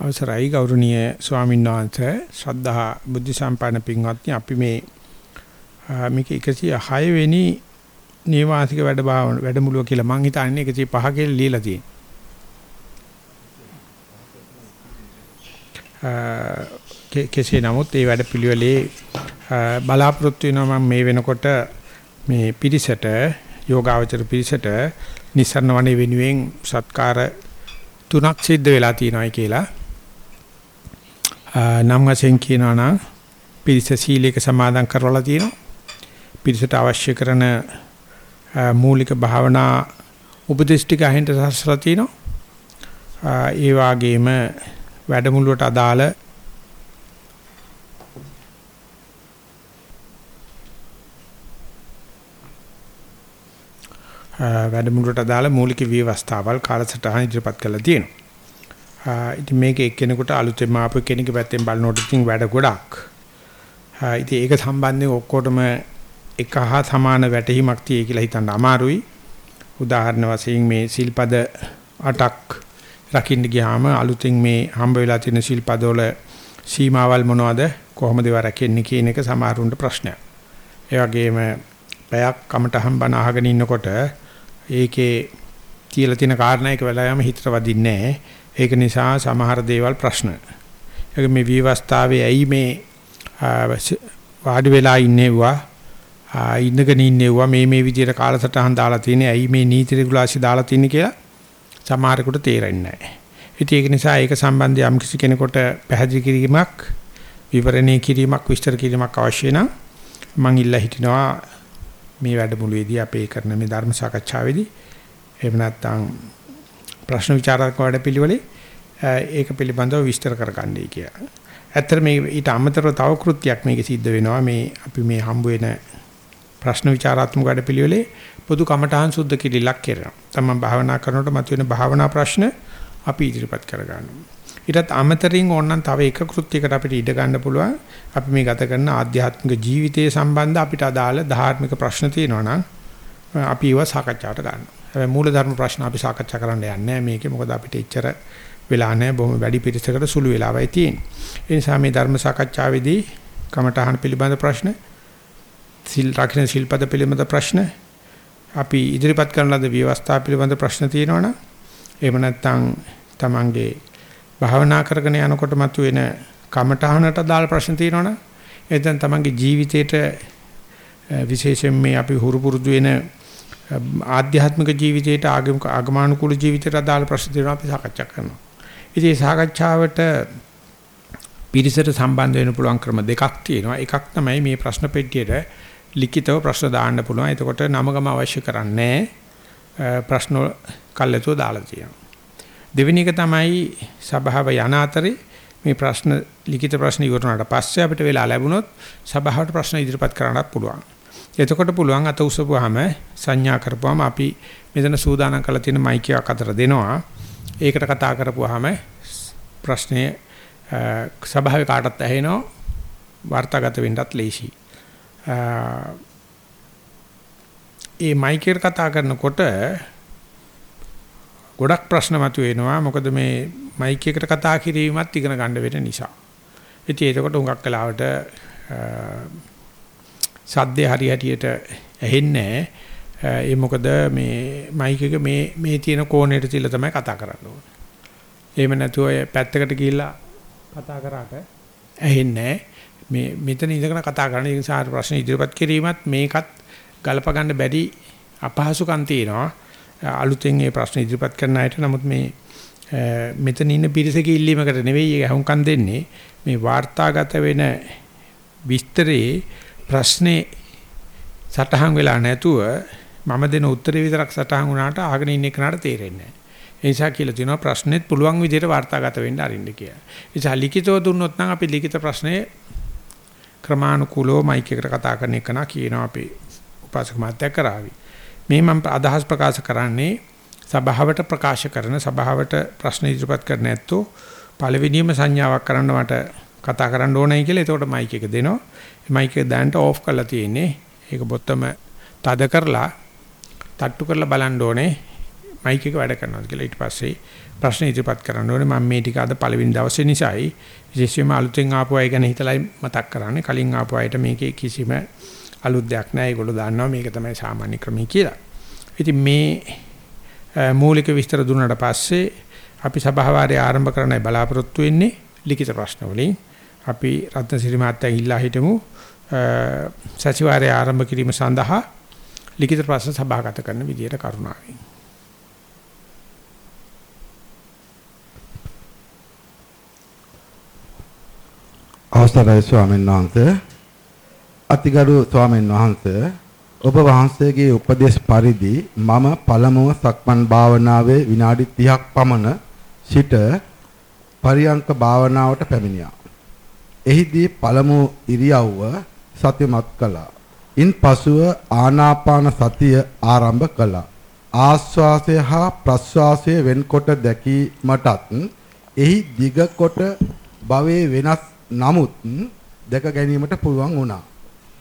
අවසරයි ගෞරවනීය ස්වාමීන් වහන්සේ ශ්‍රද්ධා බුද්ධ සම්පන්න පින්වත්නි අපි මේ මේක 106 වෙනි නේවාසික වැඩ භාවන වැඩමුළුව කියලා මං හිතන්නේ 105 කියලා ලියලා තියෙනවා. කෙසේ නමුත් මේ වැඩ පිළිවෙලේ බලාපොරොත්තු වෙනවා මම මේ වෙනකොට මේ පිරිසට යෝගාවචර පිරිසට නිසරණ වනේ වෙනුවෙන් සත්කාර තුනක් සිද්ධ වෙලා තියෙනවායි කියලා නම් වශයෙන් කියනවා නම් පිරිස සීලයක සමාදන් කරවලා තියෙනවා. පිරිසට අවශ්‍ය කරන මූලික භාවනා උපදේශ ටික අහින්ට සස්සලා තියෙනවා. ඒ වගේම වැඩමුළුවට අදාළ වැඩමුළුවට අදාළ මූලික විවස්ථාවල් කාලසටහන ඉදිරිපත් කරලා තියෙනවා. ඉතින් මේක එක්කෙනෙකුට අලුතෙන් ආපු කෙනෙක්ගේ පැත්තෙන් බලනකොට ඉතින් වැඩ ගොඩක්. ඉතින් ඒක සම්බන්ධයෙන් ඔක්කොටම එක හා සමාන වැටහීමක් තියෙයි කියලා හිතන්න අමාරුයි. උදාහරණ වශයෙන් මේ සිල්පද 8ක් රකින්න ගියාම අලුතෙන් මේ හම්බ වෙලා තියෙන සිල්පද වල සීමාවල් මොනවද කොහොමද ඒවා රැකෙන්නේ කියන එක සමහරුන්ට ප්‍රශ්නයක්. ඒ වගේම පැයක් කමටහම් බණ අහගෙන ඉන්නකොට ඒකේ කියලා තියෙන කාරණා එක වෙලාවෙම හිතට වදින්නේ නැහැ. ඒක නිසා සමහර දේවල් ප්‍රශ්න. ඒක මේ විවස්ථාවේ ඇයි මේ වාඩි වෙලා ඉන්නේවා ඉන්නගෙන ඉන්නේවා මේ මේ විදිහට කාලසටහන් දාලා තියෙන්නේ ඇයි මේ නීති රෙගුලාසි දාලා තියෙන්නේ කියලා සමහරෙකුට තේරෙන්නේ නැහැ. ඉතින් ඒක නිසා ඒක සම්බන්ධව යම් කිසි කෙනෙකුට පැහැදිලි කිරීමක් විවරණය කිරීමක් විස්තර කිරීමක් අවශ්‍ය නම් මම ඉල්ලා හිටිනවා මේ වැඩමුළුවේදී අපේ කරන මේ ධර්ම සාකච්ඡාවේදී එහෙම නැත්නම් ප්‍රශ්න විචාරක වැඩපිළිවෙලේ ඒක පිළිබඳව විස්තර කරගන්නයි කියලා. ඇත්තට මේ ඊට අමතරව තව කෘත්‍යයක් මේක සිද්ධ වෙනවා මේ අපි මේ හම්බ වෙන ප්‍රශ්න විචාරාත්මක වැඩපිළිවෙලේ පොදු කමඨාන් සුද්ධ කිලිලක් කරනවා. තමන් භාවනා කරනකොට මතුවෙන භාවනා ප්‍රශ්න අපි ඉදිරිපත් කරගන්නවා. ඊටත් අමතරින් ඕනනම් තව එක කෘත්‍යයකට අපිට ඉඩ ගන්න පුළුවන්. අපි මේ ගත කරන ආධ්‍යාත්මික ජීවිතයේ සම්බන්ධ අපිට අදාළ ධාර්මික ප්‍රශ්න තියෙනවා නම් අපි ඒවා සාකච්ඡාට ගන්නවා. හැබැයි මූලධර්ම ප්‍රශ්න අපි සාකච්ඡා කරන්න යන්නේ නැහැ මේකේ මොකද අපිට එච්චර වෙලා නැහැ බොහොම වැඩි පිරිසකට සුළු වෙලාවයි තියෙන්නේ. ඒ නිසා මේ ධර්ම සාකච්ඡාවේදී කමඨහන් පිළිබඳ ප්‍රශ්න, සිල් රකින්න සිල්පද පිළිබඳ ප්‍රශ්න, අපි ඉදිරිපත් කරන ලද විවස්ථා පිළිබඳ ප්‍රශ්න තියෙනවනම් එහෙම නැත්නම් තමන්ගේ භාවනා කරගෙන යනකොට මතුවෙන කමඨහනට අදාළ ප්‍රශ්න තියෙනවනම් එතෙන් තමන්ගේ ජීවිතේට විශේෂයෙන් මේ අපි හුරු පුරුදු වෙන ආධ්‍යාත්මික ජීවිතයට ආගමික ආගමානුකූල ජීවිතයට අදාළ ප්‍රශ්න දෙනවා අපි සාකච්ඡා කරනවා. ඉතින් සාකච්ඡාවට පිරිසට සම්බන්ධ වෙන්න පුළුවන් ක්‍රම දෙකක් තියෙනවා. එකක් තමයි මේ ප්‍රශ්න පෙට්ටියට ලිඛිතව ප්‍රශ්න දාන්න පුළුවන්. එතකොට නමගම අවශ්‍ය කරන්නේ ප්‍රශ්න කල්යතෝ දාලා තියෙනවා. දෙවෙනි එක තමයි සභාව යන අතරේ මේ ප්‍රශ්න ලිඛිත ප්‍රශ්න ඉවරනට පස්සේ අපිට වෙලා ලැබුණොත් සභාවට ප්‍රශ්න ඉදිරිපත් කරන්නත් පුළුවන්. එතකොට පුළුවන් අත උසපුවාම සංඥා කරපුවාම අපි මෙතන සූදානම් කරලා තියෙන මයික් එකක් අතර දෙනවා. ඒකට කතා කරපුවාම ප්‍රශ්නේ සභාවේ කාටත් ඇහෙනවා වාර්තාගත වෙන්නත් ලේසි. ඒ මයික් එකට කතා කරනකොට ගොඩක් ප්‍රශ්න මතුවෙනවා. මොකද මේ මයික් එකට කතා කිරීමත් ඉගෙන ගන්න වෙන නිසා. ඉතින් ඒකට උඟක් කලාවට සද්දේ හරියටියට ඇහෙන්නේ ඒ මොකද මේ මයික් එක මේ මේ තියෙන කෝණයට තියලා තමයි කතා කරන්න ඕනේ. එහෙම නැතුව පැත්තකට ගිහිල්ලා කතා කරාට ඇහෙන්නේ මේ මෙතන ඉඳගෙන කතා කරන නිසා ප්‍රශ්න ඉදිරිපත් කිරීමත් මේකත් ගලප ගන්න බැරි අපහසුකම් තියෙනවා. අලුතෙන් මේ ප්‍රශ්න ඉදිරිපත් කරන අයට නමුත් මේ මෙතන ඉන්න පිරිසක ඉල්ලීමකට නෙවෙයි අහුම්කම් දෙන්නේ මේ වාර්තාගත වෙන විස්තරේ ප්‍රශ්නේ සටහන් වෙලා නැතුව මම දෙන උත්තරේ විතරක් සටහන් වුණාට අහගෙන ඉන්න කෙනාට තේරෙන්නේ නැහැ. ඒ නිසා කියලා තියෙනවා ප්‍රශ්නෙත් පුළුවන් විදිහට වාර්තාගත වෙන්න අරින්න කියලා. ඒ නිසා ලිඛිතව දුන්නොත් නම් අපි ලිඛිත ප්‍රශ්නේ ක්‍රමානුකූලව මයික් එකට කතා කරන එක නා කියනවා අපි උපාසක මාත්‍යක් කරાવી. මේ මම අදහස් ප්‍රකාශ කරන්නේ සභාවට ප්‍රකාශ කරන සභාවට ප්‍රශ්න ඉදිරිපත් කරන්න ඇත්තෝ පළවෙනියම සංඥාවක් කරන්න මට කතා කරන්න ඕනයි කියලා එතකොට මයික් එක දෙනවා. මයික් එක දැනට ඕෆ් කරලා තියෙන්නේ. ඒක බොත්තම තද කරලා තට්ටු කරලා බලන්න ඕනේ. මයික් එක වැඩ කරනවාද කියලා ඊට පස්සේ ප්‍රශ්න ඉදිරිපත් කරන්න ඕනේ මම මේ ටික අද පළවෙනි දවසේ නිසායි විශේෂයෙන්ම අලුතෙන් ආපු අය ගැන හිතලායි මතක් කරන්නේ කලින් ආපු අයට මේකේ කිසිම අලුත් දෙයක් නැහැ ඒගොල්ලෝ දන්නවා මේක තමයි සාමාන්‍ය ක්‍රමය කියලා. ඉතින් මේ මූලික විස්තර දුන්නාට පස්සේ අපි සභාවාරය ආරම්භ කරන්නයි බලාපොරොත්තු වෙන්නේ ලිඛිත ප්‍රශ්න වලින්. අපි රත්නසිරි මහත්තයා ඉල්ලා හිටමු සතිವಾರය ආරම්භ කිරීම සඳහා ලිඛිත ප්‍රශ්න සභාගත කරන විදියට කරුණාවෙන්. අවසරයි ස්වාමීන් වහන්සේ අතිගරු ස්වාමීන් වහන්සේ ඔබ වහන්සේගේ උපදේශ පරිදි මම පළමුව සක්මන් භාවනාවේ විනාඩි 30ක් පමණ සිට පරියංක භාවනාවට පැමිණියා. එහිදී පළමු ඉරියව්ව සතිමත් කළා. ඉන්පසුව ආනාපාන සතිය ආරම්භ කළා. ආස්වාසය හා ප්‍රස්වාසය වෙන්කොට දැකීමටත් එහි දිග කොට භවයේ වෙනස් නමුත් දැක ගැනීමට පුළුවන් වුණා.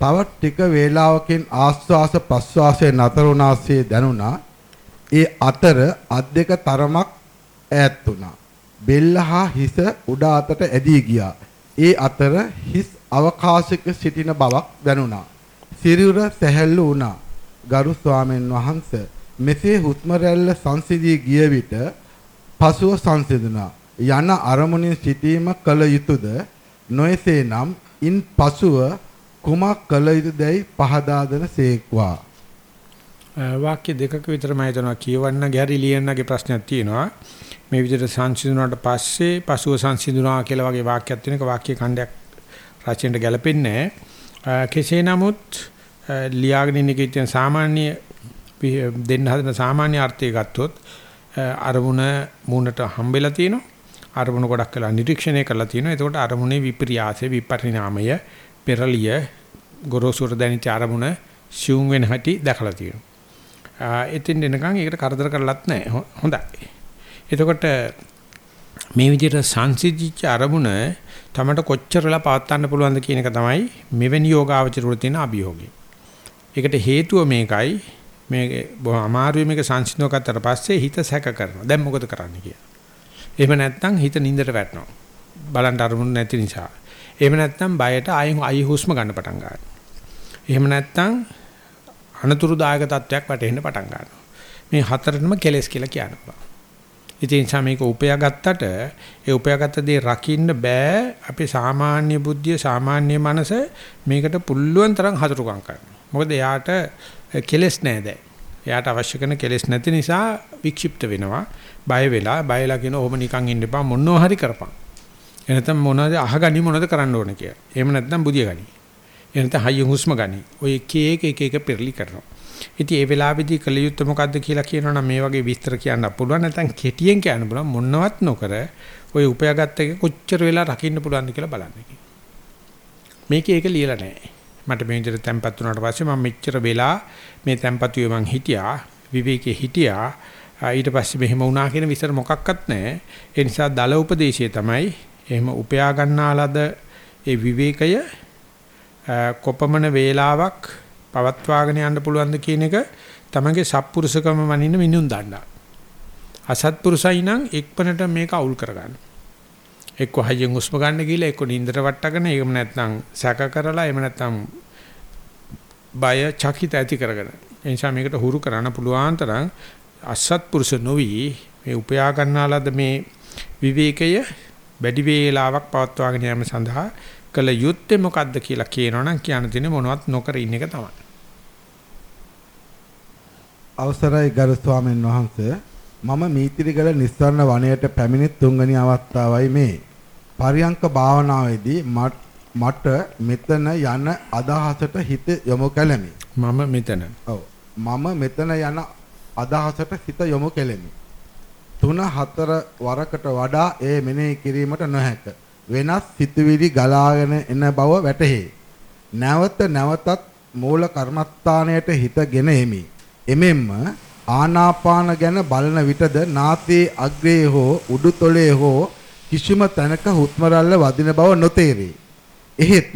තව ටික වේලාවකින් ආස්වාස ප්‍රස්වාසයේ නතර වුණාසේ දැනුණා. ඒ අතර අත් දෙක තරමක් ඈත් වුණා. බෙල්ල හා හිස උඩ අතට ඇදී ගියා. ඒ අතර හිස් අවකාශයක සිටින බවක් දැනුණා. සිරුර සැහැල්ලු වුණා. ගරු ස්වාමීන් වහන්සේ මෙසේ හුස්ම රැල්ල සංසිඳී ගිය විට පසුව සංසිඳුණා. යන අරමුණින් සිටීම කල යුතුයද නොයසේනම් ඉන් පසුව කුමක් කළ යුතුදැයි පහදා දෙන සේක්වා. වාක්‍ය දෙකක විතර මම හිතනවා කියවන්න ගැරි ලියන්නගේ ප්‍රශ්නයක් තියෙනවා. මේ විදිහට සංසිඳුණාට පස්සේ පසුව සංසිඳුණා කියලා වගේ වාක්‍යයක් තියෙනක වාක්‍ය ඛණ්ඩයක් රචනයට ගැලපෙන්නේ කෙසේ නමුත් ලියාගෙන ඉන්න එකේ තියෙන සාමාන්‍ය දෙන්න හදන සාමාන්‍ය අර්ථය ගත්තොත් අරමුණ මූණට හම්බෙලා තියෙනවා. අරමුණ ගොඩක් වෙලා නිරීක්ෂණය කරලා තියෙනවා. එතකොට අරමුණේ විපර්යාසය විපරිණාමය පෙරලිය ගොරෝසුර දැනිච්ච අරමුණ ශූන් වෙන හැටි දැකලා තියෙනවා. එතින් එනකන් ඒකට කරදර කරලත් නැහැ. හොඳයි. එතකොට මේ විදිහට සංසිද්ධිච්ච අරමුණ තමට කොච්චරලා පවත්වන්න පුළුවන්ද කියන එක තමයි මෙවැනි යෝගාවචරවල තියෙන අභියෝගය. ඒකට හේතුව මේකයි මේ බොහොම අමාරුයි මේක සංසිඳව ගත්තට පස්සේ හිත සැක කරනවා. දැන් මොකද කරන්න කියලා. එහෙම නැත්නම් හිත නින්දට වැටෙනවා. බලන්න අරමුණු නැති නිසා. එහෙම නැත්නම් බයට ආයෙ ආයෙ හුස්ම ගන්න පටන් ගන්නවා. එහෙම නැත්නම් අනතුරුදායක තත්වයක් වැටෙන්න පටන් ගන්නවා. මේ හතරටම කෙලස් කියලා කියනවා. ඉතින් සමේක උපයා ගත්තට ඒ උපයාගත්ත දේ රකින්න බෑ අපි සාමාන්‍ය බුද්ධිය සාමාන්‍ය මනස මේකට පුළුවන් තරම් හතුරුකම් කරනවා. මොකද එයාට කෙලස් නෑ දැන්. එයාට අවශ්‍ය කරන කෙලස් නැති නිසා වික්ෂිප්ත වෙනවා. බය වෙලා බයලා කියන ඕම නිකන් ඉන්න එපා මොනවා හරි කරපන්. එනතම් මොනවද අහගනි මොනවද කරන්න ඕන කියලා. එහෙම නැත්නම් බුදිය ගනි. එනතම් හයිය හුස්ම ගනි. ඔය එක එක එක එක පෙරලි කරනවා. ඉතින් ඒ වෙලාවේදී කල යුත්තේ මොකද්ද කියලා කියනවනම් මේ වගේ විස්තර කියන්න පුළුවන් නැත්නම් කෙටියෙන් කියන්න පුළුවන් මොනවත් නොකර ඔය උපයාගත්ත එක කොච්චර වෙලා රකින්න පුළුවන්ද කියලා බලන්න. මේකේ ඒක ලියලා නැහැ. මට මේ විදිහට තැම්පත් වුණාට පස්සේ මම මෙච්චර වෙලා මේ තැම්පතුවේ මං හිටියා විවේකයේ හිටියා ඊට පස්සේ මෙහෙම වුණා කියන විස්තර මොකක්වත් නැහැ. ඒ නිසා දල උපදේශය තමයි එහෙම උපයා ගන්නාලද ඒ විවේකය කොපමණ වේලාවක් පවත්වාගෙන යන්න පුළුවන්ද කියන එක තමගේ සත්පුරුෂකම මනින්න මිනුම් දන්නා. අසත්පුරුසයි නම් එක්පනට මේක අවුල් කරගන්න. එක්ක හයියෙන් උස්ම ගන්න ගිහලා එක්ක නින්දට වට්ටගෙන එහෙම නැත්නම් සැක කරලා එහෙම නැත්නම් බය චකිත ඇති කරගෙන. ඒ නිසා මේකට හුරු කරන්න පුළුවන් තරම් අසත්පුරුෂ නොවි මේ උපයා ගන්නාලද මේ විවේකය වැඩි වේලාවක් පවත්වාගෙන යාම සඳහා කළ යුත්තේ මොකද්ද කියලා කියනවනම් කියන්න තියෙන්නේ මොනවත් නොකර ඉන්න එක තමයි. අවසරයි ගරු ස්වාමීන් වහන්සේ මම මීතිරිගල නිස්සරණ වනයේට පැමිණි තුන්වෙනි අවස්ථාවයි මේ. පරියංක භාවනාවේදී මට මෙතන යන අදහසට හිත යොමු කළෙමි. මම මෙතන. ඔව්. මම මෙතන යන අදහසට හිත යොමු කෙලෙමි. තුන හතර වරකට වඩා ඒ මෙනෙහි කිරීමට නොහැක. වෙනස් සිතුවිලි ගලාගෙන එන බව වැටහේ. නැවත නැවතත් මූල කර්මස්ථානයට හිතගෙන එමි. එමෙම්ම ආනාපාන ගැන බලන විටද නාසයේ අග්‍රයේ හෝ උඩුතොලේ හෝ කිසිම තැනක හුස්ම රැල්ල වදින බව නොතේරේ. එහෙත්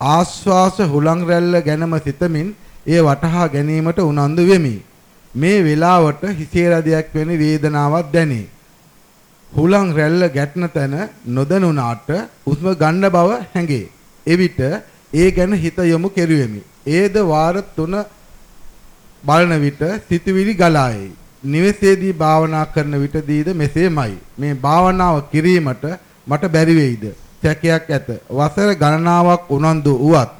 ආශ්වාස හුලං රැල්ල ගැනම සිතමින් එය වටහා ගැනීමට උනන්දු වෙමි. මේ වෙලාවට හිසේ රදයක් වෙන වේදනාවක් දැනේ. හුලං රැල්ල ගැටන තැන නොදැනුණාට උස්ම ගන්න බව හැඟේ. එවිට ඒ ගැන හිත යොමු කෙරුවෙමි. ඒද වාර 3 බලන විට සිතුවිලි ගලායි. නිවෙසේදී භාවනා කරන විටදීද මෙසේමයි. මේ භාවනාව කිරීමට මට බැරි වෙයිද? සැකයක් ඇත. වසර ගණනාවක් උනන්දු වුවත්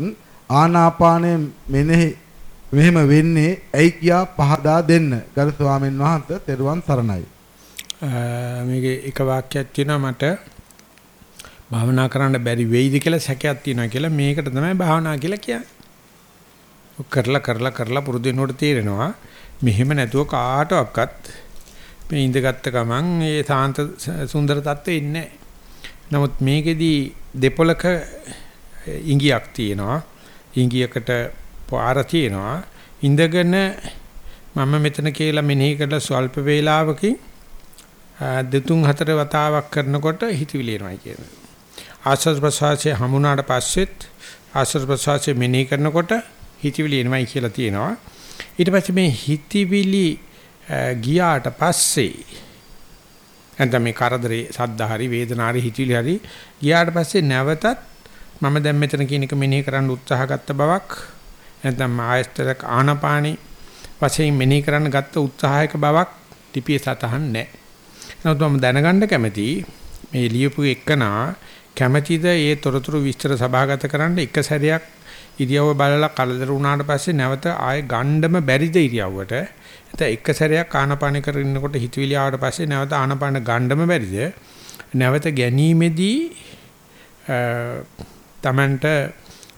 ආනාපානය මෙනෙහි මෙහෙම වෙන්නේ ඇයි කියා පහදා දෙන්න. ගරු ස්වාමීන් වහන්සේ තෙරුවන් සරණයි. මේකේ එක වාක්‍යයක් තියෙනවා මට භාවනා කරන්න බැරි වෙයිද කියලා සැකයක් තියෙනවා කියලා මේකට තමයි භාවනා කියලා කියන්නේ. කරලා කරලා කරලා පුරුදු වෙනකොට තේරෙනවා මෙහෙම නැතුව කාටවත් මේ ඉඳගත්ත ගමන් ඒ සාන්ත සුන්දර තත්ත්වෙ ඉන්නේ නමුත් මේකෙදී දෙපොලක ඉංගියක් තියෙනවා. ඉංගියකට පාර තියෙනවා. ඉඳගෙන මම මෙතන කියලා මෙනෙහි කරලා ස්වල්ප වේලාවකින් දෙතුන් හතර වතාවක් කරනකොට හිතවිලි එනවායි කියනවා. ආස්වාද ප්‍රසවාසයේ හමුණාට පස්සෙත් ආස්වාද ප්‍රසවාසයේ මෙනෙහි කරනකොට හිතවිලි එනවායි කියලා තියෙනවා. ඊට පස්සේ මේ හිතවිලි ගියාට පස්සේ නැත්නම් මේ කරදරේ සද්දාහරි වේදනාරි හිතවිලි හරි ගියාට පස්සේ නැවතත් මම දැන් මෙතන කියන එක මෙනෙහි කරන්න උත්සාහ ගත්ත බවක් නැත්නම් ආයස්තරක ආනපානි වශයෙන් මෙනෙහි කරන්න ගත්ත උත්සාහයක බවක් ටිපිය සතහන් නැහැ. නමුත් මම දැනගන්න කැමතියි මේ ලියපු එකනා කැමැතිද ඒ තොරතුරු විස්තර සභාගත කරන්න එක සැරයක් ඉරියව්ව බලලා කලදර වුණාට පස්සේ නැවත ආයෙ ගණ්ඩම බැරිද ඉරියව්වට? නැත්නම් එක සැරයක් ආනපාන කරනකොට හිතවිලි ආවට පස්සේ නැවත ආනපාන ගණ්ඩම බැරිද? නැවත ගැනීමේදී තමන්ට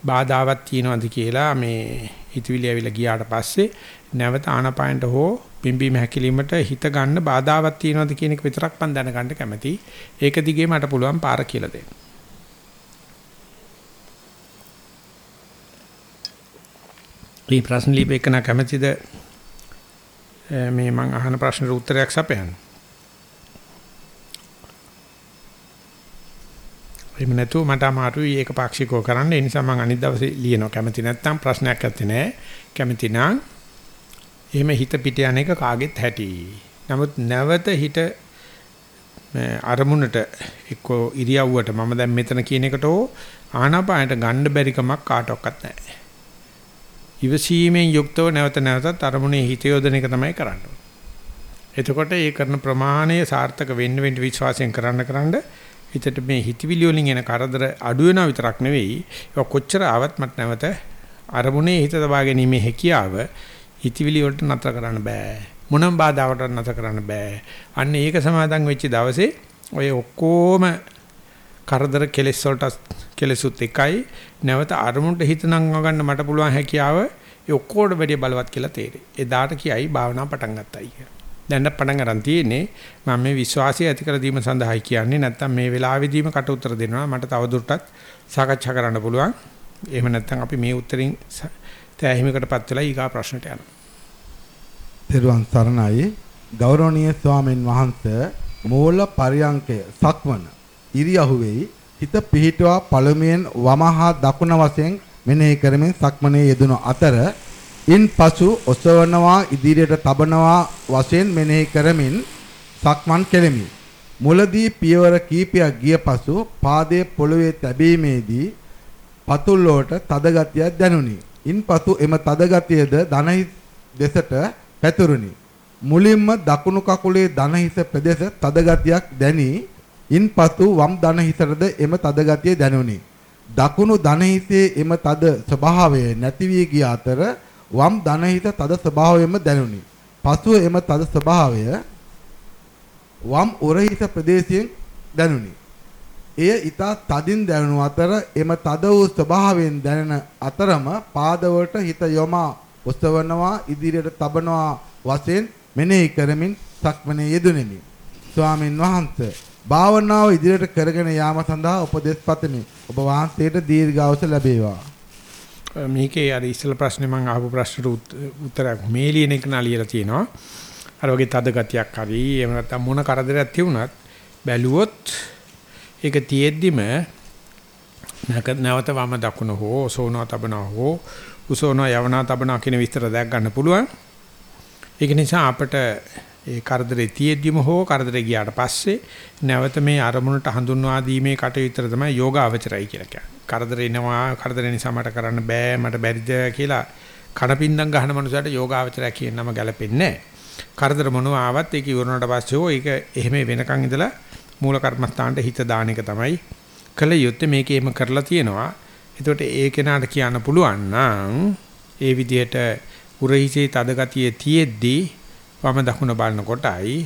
බාධාවක් තියනවාද කියලා මේ හිතවිලි ඇවිල්ලා ගියාට පස්සේ නැවත ආනපානට හෝ පිම්බීම හැකිලීමට හිත ගන්න බාධාවක් තියනවාද කියන එක විතරක් මම දැනගන්න කැමතියි. ඒක දිගේ මට පුළුවන් පාර කියලා දෙන්න. මේ ප්‍රශ්න ලියපෙකන කැමතිද මේ මම අහන ප්‍රශ්නට උත්තරයක් සපයන්න. එහෙම නැතුව මට අමාරුයි ඒක පාක්ෂිකව කරන්න. ඒ නිසා මම අනිත් දවසේ ලියනවා. කැමති නැත්නම් ප්‍රශ්නයක් නැත්තේ නෑ. කැමති නම් එහෙම හිත පිට යන එක කාගෙත් හැටි. නමුත් නැවත හිත අරමුණට එක්කෝ ඉරියව්වට මම දැන් මෙතන කියන එකට ආනාපානයට ගන්න බැරි කමක් කාටවත් නැහැ. ඉවසීමෙන් යුක්තව නැවත නැවතත් අරමුණේ හිත යොදන එක තමයි කරන්නේ. එතකොට ඒ කරන ප්‍රමාණය සාර්ථක වෙන්න වෙන්න විශ්වාසයෙන් කරන්න කරන්න හිතට මේ හිතවිලි වලින් එන කරදර අඩු වෙනා විතරක් නෙවෙයි ඒක කොච්චර ආවත් මට නැවත අරමුණේ හිත තබා ගැනීමේ හැකියාව හිතවිලි වලට නතර කරන්න බෑ මොනම බාධාවකට නතර කරන්න බෑ අන්න ඒක සමාදන් වෙච්ච දවසේ ඔය ඔක්කොම කරදර කෙලෙස් වලට කෙලෙසුත් එකයි නැවත අරමුණට හිත නංව ගන්න මට පුළුවන් හැකියාව ඒ ඔක්කොට වැඩිය බලවත් කියලා තේරෙයි. එදාට කියයි භාවනාව පටන් ගත්තයි කියලා. දැන් පටන් ගන්න තියෙන්නේ මම මේ විශ්වාසය ඇති කර දීම සඳහායි කියන්නේ නැත්තම් මේ වෙලාවෙදීම කට උතර දෙනවා මට තවදුරටත් සාකච්ඡා කරන්න පුළුවන්. එහෙම නැත්තම් අපි මේ උත්තරින් තෑහිමකටපත් වෙලා ඊගා ප්‍රශ්නට යනවා. තෙරුවන් සරණයි ගෞරවනීය ස්වාමීන් වහන්සේ මූල පරියංකය සක්මන ඉරියහුවේයි හිත පිහිටුවා පළමුවෙන් වමහා දකුණ වශයෙන් මෙනෙහි කරමින් සක්මනේ යෙදුණු අතර ඉන්පසු ඔසවනවා ඉදිරියට තබනවා වශයෙන් මෙනෙහි කරමින් සක්මන් කෙලෙමි. මුලදී පියවර කීපයක් ගිය පසු පාදයේ පොළවේ තැබීමේදී පතුල් වලට තද ගතියක් දැනුනි. ඉන්පසු එම තද ගතියද දනහිස් දෙසට පැතුරුනි. මුලින්ම දකුණු කකුලේ දනහිස ප්‍රදේශ තද ගතියක් දැනි ඉන්පසු වම් දන හිසටද එම තද ගතිය දැනුනි. දකුණු දන හිසේ එම තද ස්වභාවය නැති වී ගිය අතර වම් දන හිස තද ස්වභාවයෙන්ම දැනුනි. පසුව එම තද ස්වභාවය වම් උරහිස ප්‍රදේශයෙන් දැනුනි. එය ඊතා තදින් දැනුණු අතර එම තද වූ ස්වභාවයෙන් දැනෙන අතරම පාදවලට හිත යොමා ඔසවනවා ඉදිරියට තබනවා වශයෙන් මෙනෙහි කරමින් සක්මනේ යෙදුණෙමි. ස්වාමින් වහන්සේ භාවනාව ඉදිරියට කරගෙන යාම සඳහා උපදෙස් පතමි. ඔබ වහන්සේට දීර්ඝායුෂ ලැබේවා. මේකේ අර ඉස්සල ප්‍රශ්නේ මම අහපු ප්‍රශ්නට උත්තරයක් මේ ලියන එක නාලියලා තියෙනවා. අර වගේ තද ගතියක් හරි එහෙම නැත්නම් මොන කරදරයක් තියුණත් බැලුවොත් ඒක තියෙද්දිම නැවත වම දකුණ හෝ සෝනවා තබනවා හෝ උසෝනවා යවනවා තබනවා කියන විස්තර දැක් ගන්න පුළුවන්. ඒක නිසා අපිට ඒ කරදරේ තියෙද්දිම හෝ කරදරේ ගියාට පස්සේ නැවත මේ අරමුණට හඳුන්වා දීමේ කටයුතු තමයි යෝගාවචරයි කියලා කියන්නේ. කරදර එනවා කරදර නිසා මට කරන්න බෑ මට බැරිද කියලා කණපින්දම් ගහන මනුස්සයට යෝගාවචරය කියන නම ගැලපෙන්නේ නැහැ. කරදර මොනවා ආවත් ඒක ඉවරනට පස්සේ හෝ ඒක එහෙම වෙනකන් ඉඳලා මූල කර්මස්ථානට හිත දාන එක තමයි කළ යුත්තේ. මේකේම කරලා තියෙනවා. එතකොට ඒ කෙනාට කියන්න පුළුවන් නම් ඒ විදිහට උරහිසේ තද ගතියේ තියෙද්දී වම දකුණ බලන කොටයි.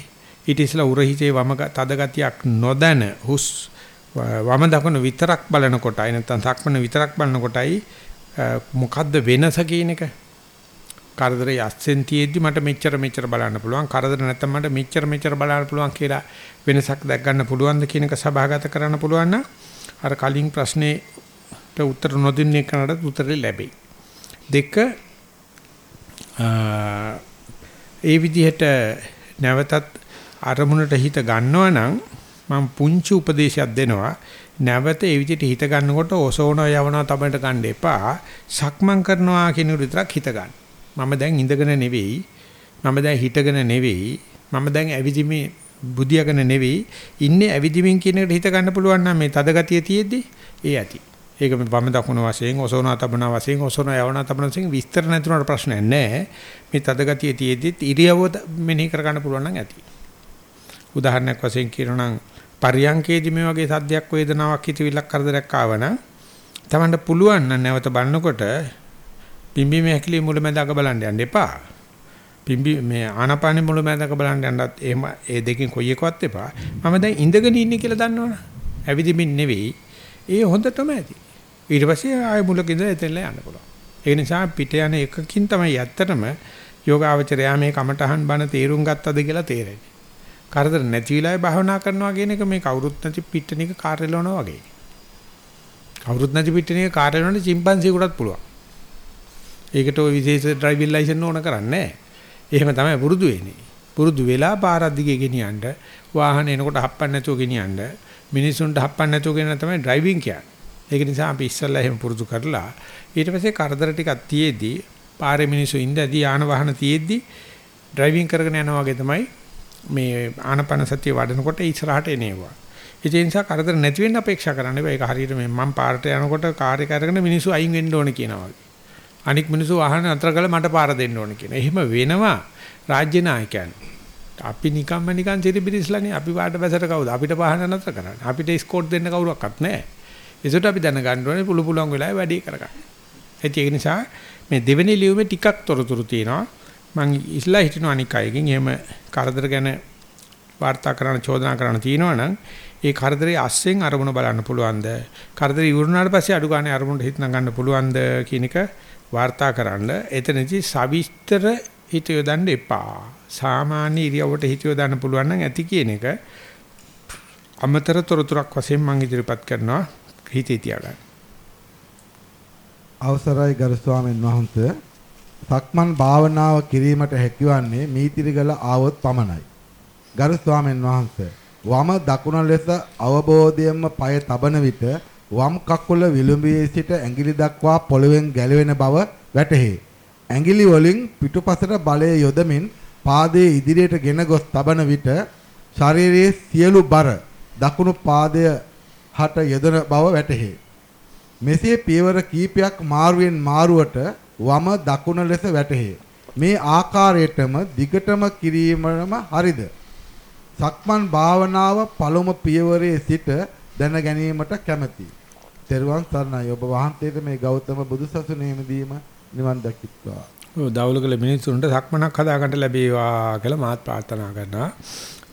ඊට ඉස්සලා උරහිසේ වම තද ගතියක් නොදැන හුස් වම දකුණ විතරක් බලන කොටයි. නැත්නම් සක්මන විතරක් බලන කොටයි මොකද්ද වෙනස කියන එක? කරදරේ යස්සෙන් තියෙද්දි මට මෙච්චර මෙච්චර බලන්න පුළුවන්. කරදර නැත්නම් මට මෙච්චර මෙච්චර බලන්න පුළුවන් කියලා වෙනසක් දැක් ගන්න පුළුවන්ද කියන එක සභාගත කරන්න පුළුවන් නම් අර කලින් ප්‍රශ්නේට උත්තර නොදින්නේ කනට උත්තරේ ලැබෙයි. දෙක ඒ විදිහට නැවතත් අරමුණට හිත ගන්නවා නම් මම පුංචි උපදේශයක් දෙනවා. නැවත ඒ විදිහට හිත ගන්නකොට ඔසෝන යවනවා තමයි ගන්න එපා. සක්මන් කරනවා කියන විතරක් හිත ගන්න. මම දැන් ඉඳගෙන නෙවෙයි මම දැන් හිටගෙන නෙවෙයි මම දැන් ඇවිදිමේ බුදියාගෙන නෙවෙයි ඉන්නේ ඇවිදිමින් කියන එකට හිත ගන්න පුළුවන් නම් මේ තද ගතිය තියෙද්දි ඒ ඇති. ඒක මේ වම දකුණ වශයෙන් ඔසෝනා තබන වශයෙන් ඔසෝනා යවනා තබන වශයෙන් විස්තර නැතුනට ප්‍රශ්නයක් නැහැ. මේ තද ගතිය තියෙද්දිත් ඉරියව්ව මෙනෙහි කර ගන්න පුළුවන් නම් ඇති. උදාහරණයක් වශයෙන් කියනවා නම් පරියංකේදී මේ වගේ සද්දයක් වේදනාවක් හිතවිල්ලක් කරදරයක් ආවනම් තමන්ට පුළුවන් නම් නැවත බලනකොට පිම්බි මේ හැකලි මුලමඳාක බලන්න යන්න එපා. පිම්බි මේ ආනාපානෙ මුලමඳාක බලන්න යන්නත් එහෙම ඒ දෙකෙන් කොයි එකවත් එපා. මම දැන් ඉඳගෙන ඉන්නේ කියලා දන්නවනේ. ඇවිදිමින් නෙවෙයි. ඒ හොඳටම ඇති. ඊට පස්සේ ආයෙ මුලක ඉඳලා එතනලා යන්න පුළුවන්. ඒ නිසා පිට යන එකකින් තමයි ඇත්තටම යෝගාවචරයා මේ කමටහන් බණ තේරුම් ගත්තද කියලා තේරෙන්නේ. කරදර නැති වෙලාවේ භාවනා කරනවා කියන එක මේ කවුරුත් නැති පිටණික කාර්යලවනවා වගේ. කවුරුත් නැති පිටණික කාර්යලවන චිම්පන්සියෙකුටත් පුළුවන්. ඒකට ඔය විශේෂ ඩ්‍රයිවිං ලයිසන් ඕන කරන්නේ නැහැ. එහෙම තමයි පුරුදු වෙන්නේ. පුරුදු වෙලා පාරක් දිගේ ගෙනියන්න වාහන එනකොට හප්පන්න නැතුව ගෙනියන්න මිනිසුන්ට හප්පන්න නැතුව ගෙනන තමයි ඩ්‍රයිවිං කියන්නේ. ඒක නිසා අපි ඉස්සල්ලා එහෙම පුරුදු කරලා ඊට පස්සේ කරදර ටිකක් තියේදී පාරේ මිනිස්සු ඉඳදී යාන වාහන තියේදී ඩ්‍රයිවිං කරගෙන යනවා වගේ තමයි මේ ආනපන සතිය වඩනකොට ඉස්සරහට එනේවා. ඒ නිසා කරදර නැති වෙන්න අපේක්ෂා කරන්න බෑ. ඒක හරියට මේ මම පාරට යනකොට කාර් එක අරගෙන මිනිස්සු අයින් වෙන්න ඕනේ කියනවා වගේ. අනික් මිනිස්සු වාහන අතර කළා මට පාර දෙන්න ඕනේ කියන. එහෙම වෙනවා රාජ්‍ය නායකයන්. අපි නිකම්ම නිකන් සිරිබිරිස්ලානේ අපි වාට බැසට කවුද අපිට වාහන නතර කරන්නේ. අපිට ස්කෝට් දෙන්න කවුරක්වත් නැහැ. ඒසට අපි දැනගන්න ඕනේ පුළු පුළුවන් වෙලාවෙ වැඩි කරගන්න. ඒක නිසා මේ දෙවෙනි ලියුමේ ටිකක් තොරතුරු තියෙනවා. මං ඉස්ලා හිටින අනික් අයගෙන් එහෙම කරදර ගැන වාර්තා කරන්න චෝදනා කරන්න තියෙනවනම් ඒ කරදරේ අස්සෙන් අරමුණ බලන්න පුළුවන්ද? කරදරේ ඉවරුනාට පස්සේ අඩු ගානේ අරමුණට හිත නගන්න පුළුවන්ද කියන එක වාර්තා කරන්න. එතනදී සවිස්තර හිත යොදන්න එපා. සාමාන්‍ය ඉරියව්වට හිත යොදන්න පුළුවන් නම් ඇති කියන එක අමතර තොරතුරක් වශයෙන් මම ඉදිරිපත් කරනවා හිතේ තියාගන්න. අවසරයි ගරු ස්වාමීන් වහන්සේ සක්මන් භාවනාව කිරීමට හැකිවන්නේ මීතිරිගල ආවොත් පමණයි. ගරු ස්වාමීන් වහන්සේ වම දකුණ ලෙස අවබෝධයෙන්ම পায় තබන විට වම් කකුල විලුඹේ සිට ඇඟිලි දක්වා පොළවෙන් ගැලවෙන බව වැටහේ. ඇඟිලි වලින් පිටුපසට බලය යොදමින් පාදයේ ඉදිරියට ගෙන ගොස් තබන විට ශරීරයේ සියලු බර දකුණු පාදය හට යෙදෙන බව වැටහේ. මෙසේ පියවර කීපයක් මාරුවෙන් මාරුවට වම දකුණ ලෙස වැටහේ. මේ ආකාරයටම දිගටම කිරීමම හරිද? සක්මන් භාවනාව පළමු පියවරේ සිට දැන ගැනීමට කැමැති. තෙරුවන් සරණයි ඔබ වහන්සේට මේ ගෞතම බුදුසසුනේමදීම නිවන් දකිත්වා. ඔව් දවල්කල මිනිස්සුන්ට සක්මනක් හදාගන්න ලැබේවා කියලා මාත් ප්‍රාර්ථනා කරනවා.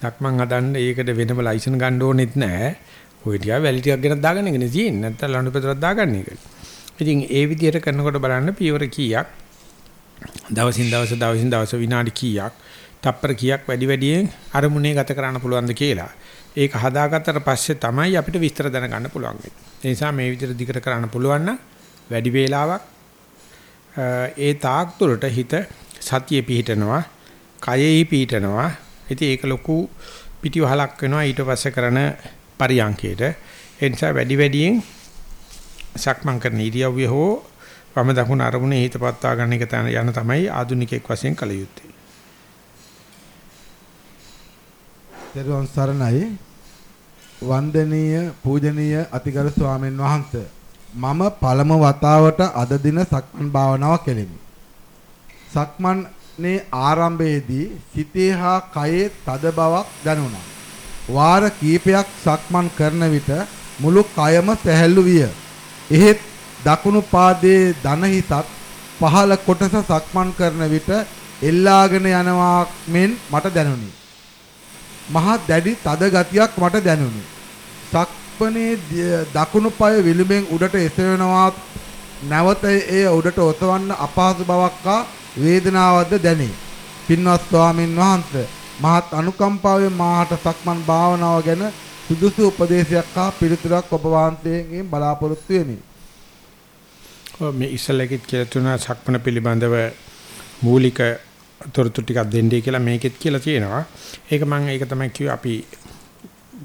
සක්මන් හදන්න ඒකට වෙනම ලයිසන් ගන්න ඕනෙත් නැහැ. ඔය ටික වැලි ටිකක් ගෙනත් දාගන්න එකනේ තියෙන්නේ. නැත්නම් ලණු පෙතරක් දාගන්න එක. ඉතින් ඒ විදිහට කරනකොට බලන්න පියවර කීයක් දවසින් දවස දවසින් දවස විනාඩි කීයක් තප්පර කීයක් වැඩි වැඩියෙන් අරමුණේ ගත කරන්න පුළුවන්ද කියලා. ඒක හදාගත්තට පස්සේ තමයි අපිට විස්තර දැනගන්න පුළුවන් වෙන්නේ. ඒ නිසා මේ විදිහට දිගට කරන්න පුළුවන් වැඩි වේලාවක් ඒ තාක් තුළට හිත සතියේ පිහිටනවා, කයෙහි පිහිටනවා. ඉතින් ඒක ලොකු පිටිවහලක් වෙනවා ඊට පස්සේ කරන පරියන්කේට. ඒ නිසා වැඩි වැඩියෙන් සක්මන් කරන ඉරියව්වේ හෝ වම දකුණ අරමුණේ හිත පත්වා ගන්න එක යන තමයි ආදුනිකෙක් වශයෙන් කළ යුත්තේ. දරුවන් සරණයි වන්දනීය පූජනීය අතිගරු ස්වාමීන් වහන්සේ මම පළමු වතාවට අද දින සක්මන් භාවනාව කෙලිමි. සක්මන්නේ ආරම්භයේදී සිතේ හා කයේ තද බවක් දැනුණා. වාර කීපයක් සක්මන් කරන විට මුළු කයම සැහැල්ලු විය. එහෙත් දකුණු පාදයේ දන හිසත් පහළ කොටස සක්මන් කරන විට එල්ලාගෙන යනවා මෙන් මට දැනුනි. මහා දැඩි තද ගතියක් මට දැනුනි. සක්මනේ දකුණු පාය විලුඹෙන් උඩට එසවෙනවා නැවත එය උඩට ඔසවන්න අපහසු බවක් හා වේදනාවක්ද දැනේ. පින්වත් ස්වාමින් වහන්සේ මහත් අනුකම්පාවෙන් මාහට සක්මන් භාවනාව ගැන සුදුසු උපදේශයක් හා පිළිතුරක් ඔබ වහන්සේගෙන් බලාපොරොත්තු වෙමි. මේ ඉස්සලකෙත් කියලා තුන සක්මන පිළිබඳව මූලික තොරතුරු ටිකක් දෙන්නයි කියලා මේකෙත් කියලා තියෙනවා. ඒක මම ඒක තමයි කිව්වේ අපි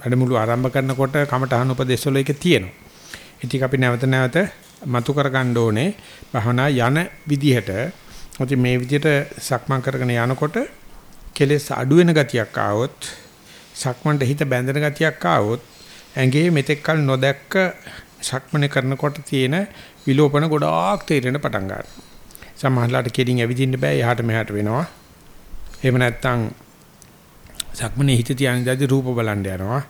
වැඩමුළු ආරම්භ කරනකොට කමඨහන උපදේශ වල ඒක තියෙනවා. ඉතින් අපි නැවත නැවත මතු කරගන්න ඕනේ භවනා යන විදිහට. ඉතින් මේ විදිහට සක්මන් කරගෙන යනකොට කෙලෙස් අඩු වෙන ගතියක් ආවොත් සක්මන්ට හිත බැඳෙන ගතියක් ආවොත් ඇඟේ මෙතෙක්කල් නොදැක්ක සක්මනේ කරනකොට තියෙන විලෝපන ගොඩාක් තේරෙන පටන් ගන්නවා. සමහරලාට කෙලින් ඇවිදින්න බෑ එහාට මෙහාට වෙනවා. එහෙම නැත්නම් සක්මනේ හිත තියාගෙන ඉඳි රූප බලන්න යනවා.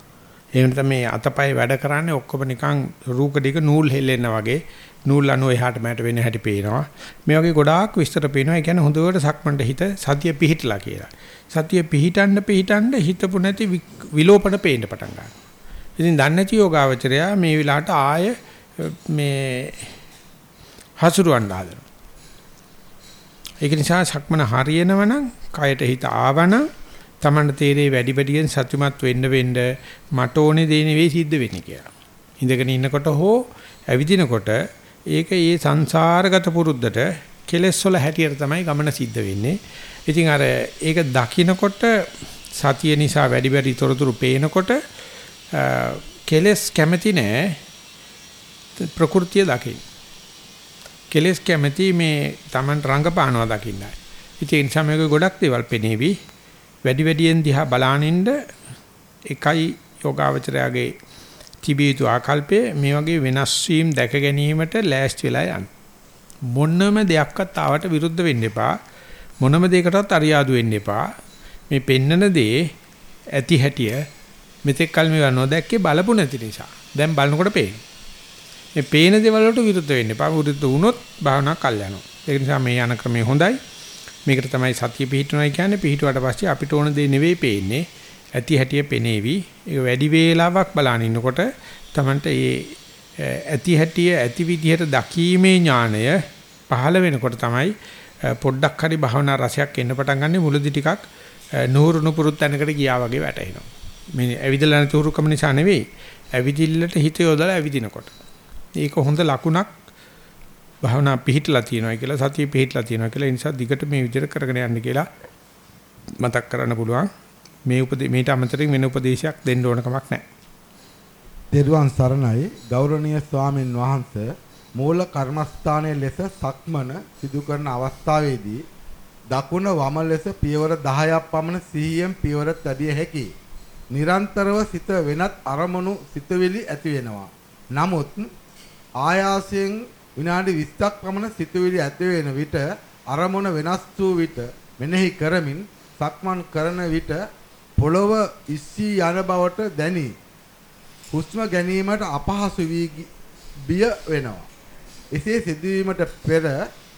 එහෙම නැත්නම් මේ අතපය වැඩ කරන්නේ ඔක්කොම නිකන් රූකඩික නූල් හෙල්ලෙනා වගේ නූල් අනු එහාට මෙහාට වෙන හැටි පේනවා. මේ වගේ ගොඩාක් විස්තර පේනවා. ඒ කියන්නේ හොඳට සක්මන්ට හිත සතිය පිහිටලා කියලා. සතිය පිහිටන්න පිහිටන්න හිතපු නැති විලෝපන පේන්න පටන් ගන්නවා. ඉතින් දන්නේ නැති යෝගාවචරයා මේ විලාට ආය මේ හසුරුවන්න හදනවා. ඒක නිසා සක්මන හරියනවනම් කයට හිත ආවනම් Tamanට තේරේ වැඩි වැඩියෙන් සතුටුමත් වෙන්න වෙන්න මට ඕනේ දේ නෙවෙයි සිද්ධ වෙන්නේ කියලා. ඉඳගෙන ඉන්නකොට හෝ ඇවිදිනකොට ඒක ඒ සංසාරගත පුරුද්දට කෙලෙස් වල හැටියට තමයි ගමන සිද්ධ වෙන්නේ. ඉතින් අර ඒක දකින්නකොට සතිය නිසා වැඩි වැඩි තොරතුරු පේනකොට කෙලෙස් කැමති නෑ ප්‍රകൃතිය දකින්න. කෙලෙස් කැමති මේ Taman රංගපානවා දකින්නයි. ඉතින් ඒ නිසා මේක ගොඩක් දේවල් පෙනේවි. වැඩි වැඩියෙන් දිහා බලානින්න එකයි යෝගාවචරයාගේ තිබිය යුතු ආකල්පය මේ වගේ වෙනස් වීම දැක ගැනීමට ලෑස්ති වෙලා යන්න. මොනම දෙයක්වත් ආවට විරුද්ධ වෙන්න එපා. මොනම දෙයකටවත් අරියාදු වෙන්න එපා. මේ පෙන්නන දේ ඇති හැටිය මෙතෙක් කල මේවා නොදැක්කේ බලපු නැති නිසා. දැන් බලනකොට පේනවා. මේ පේන දේවල් වලට විරුද්ධ වෙන්න එපා. විරුද්ධ වුණොත් භාවනාව කල් යනවා. ඒ නිසා මේ යන ක්‍රමය හොඳයි. මේකට තමයි සතිය පිහිටුණා කියන්නේ. පිහිටුවාට පස්සේ අපිට ඕන දේ නෙවෙයි පේන්නේ. ඇති හැටිය පෙනේවි. ඒක වැඩි වේලාවක් බලන ඉන්නකොට Tamanට ඒ ඇති හැටිය ඇති විදිහට දකීමේ ඥාණය පහළ වෙනකොට තමයි පොඩ්ඩක් හරි භවනා රසයක් එන්න පටන් ගන්න මුලදි ටිකක් නුහුරු නුපුරුත් තැනකට ගියා වගේ වැටෙනවා. මේ ඇවිදලා නැති උරුකම නිසා නෙවෙයි. ඇවිදිල්ලට හිත යොදලා ඇවිදිනකොට. ඒක හොඳ ලකුණක් භවනා පිහිටලා තියෙනවා කියලා සතිය පිහිටලා තියෙනවා කියලා ඒ නිසා දිගට මේ විදිහට කරගෙන යන්න කියලා මතක් කරන්න පුළුවන්. මේ උපදේ මේට අමතරින් වෙන උපදේශයක් දෙන්න ඕන කමක් නැහැ. දේරුවන් සරණයි ගෞරවනීය ස්වාමින් වහන්සේ මූල කර්මස්ථානයේ ලෙස සක්මන සිදු කරන අවස්ථාවේදී දකුණ වම ලෙස පියවර 10ක් පමණ සිහියෙන් පියවර තැබිය හැකියි. නිරන්තරව සිත වෙනත් අරමුණු සිතවිලි ඇති වෙනවා. නමුත් ආයාසයෙන් විනාඩි 20ක් පමණ සිතවිලි ඇති වෙන විට අරමුණ වෙනස් වූ විට මෙනෙහි කරමින් සක්මන් කරන විට පොළව ඉස්සී යන බවට දැනි. හුස්ම ගැනීමට අපහසු වී බිය වෙනවා. එසේ සිදුවීමට පෙර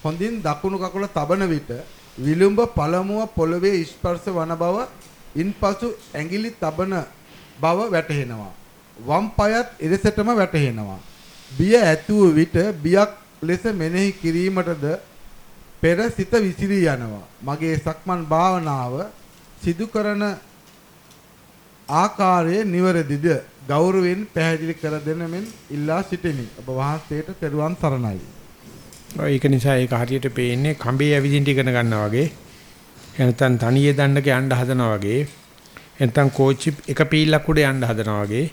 හොඳින් දකුණු කකුල තබන විට විලුඹ පළමුව පොළවේ ස්පර්ශ වන බව ඉන්පසු ඇඟිලි තබන බව වැටහෙනවා. වම් පායත් එලෙසටම වැටහෙනවා. බිය ඇතුව විට බියක් ලෙස මෙනෙහි කිරීමටද පෙර සිත විසිරී යනවා. මගේ සක්මන් භාවනාව සිදු කරන ආකාරයේ නිවැරදිද ගෞරවයෙන් පැහැදිලි කර දෙන මෙන් ඉල්ලා සිටිමි. ඔබ වහන්සේට තෙරුවන් සරණයි. ඒක නිසා ඒක හරියට පේන්නේ කඹේ ඇවිදින්න ඉගෙන ගන්නවා වගේ. එනතන් තනියේ දණ්ඩක යන්න හදනවා වගේ. එනතන් කෝච්චි එක පීලක් උඩ යන්න හදනවා වගේ.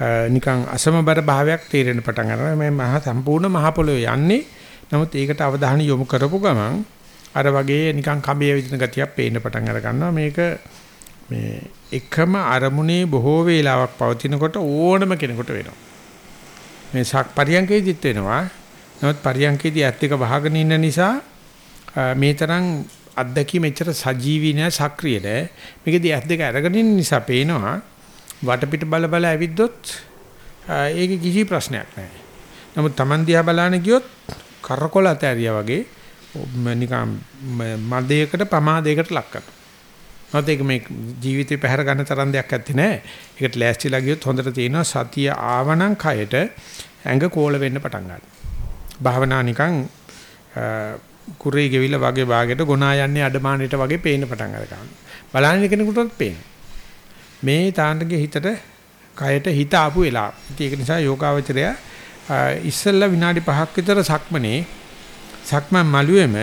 නිකන් අසමබර භාවයක් තීරෙන පටන් ගන්නවා. මේ මහ සම්පූර්ණ මහ පොළොවේ යන්නේ. නමුත් ඒකට අවධානය යොමු කරපු ගමන් අර වගේ නිකන් කඹේ ඇවිදින ගතියක් පේන්න පටන් අර ගන්නවා. මේක මේ එකම අරමුණේ බොහෝ වේලාවක් පවතිනකොට ඕනම කෙනෙකුට වෙනවා. මේ සක් පරියන්කේදිත් වෙනවා. නමුත් පරියන්කේදී ඇත් එක වහගෙන ඉන්න නිසා මේ තරම් අත්දැකීම එච්චර සජීවී නෑ සක්‍රිය නෑ. මේකදී ඇත් දෙක අරගෙන ඉන්න නිසා පේනවා වටපිට බල බල ඇවිද්දොත් ඒක කිසි ප්‍රශ්නයක් නෑ. නමුත් Taman දිහා බලන ගියොත් කරකොල ඇතරියා වගේ නිකම් මදයකට පමාදයකට ලක් කරනවා. නැත්නම් ඒක මේ ජීවිතේ පැහැර ගන්න තරම් දෙයක් ඇත්තේ නැහැ. ඒකට ලෑස්තිලා ගියොත් හොඳට තියෙනවා සතිය ආවනම් කයට ඇඟ කෝල වෙන්න පටන් ගන්නවා. භාවනා නිකන් කුරේ ගෙවිලා වගේ භාගයට ගොනා යන්නේ අඩමානෙට වගේ පේන්න පටන් අර ගන්නවා. බලන්න කෙනෙකුටත් පේනවා. මේ තාන්නගේ හිතට කයට හිත ආපු වෙලාව. ඒක නිසා යෝගාවචරය ඉස්සෙල්ලා විනාඩි 5ක් විතර සක්මනේ සක්මන් මළුවේම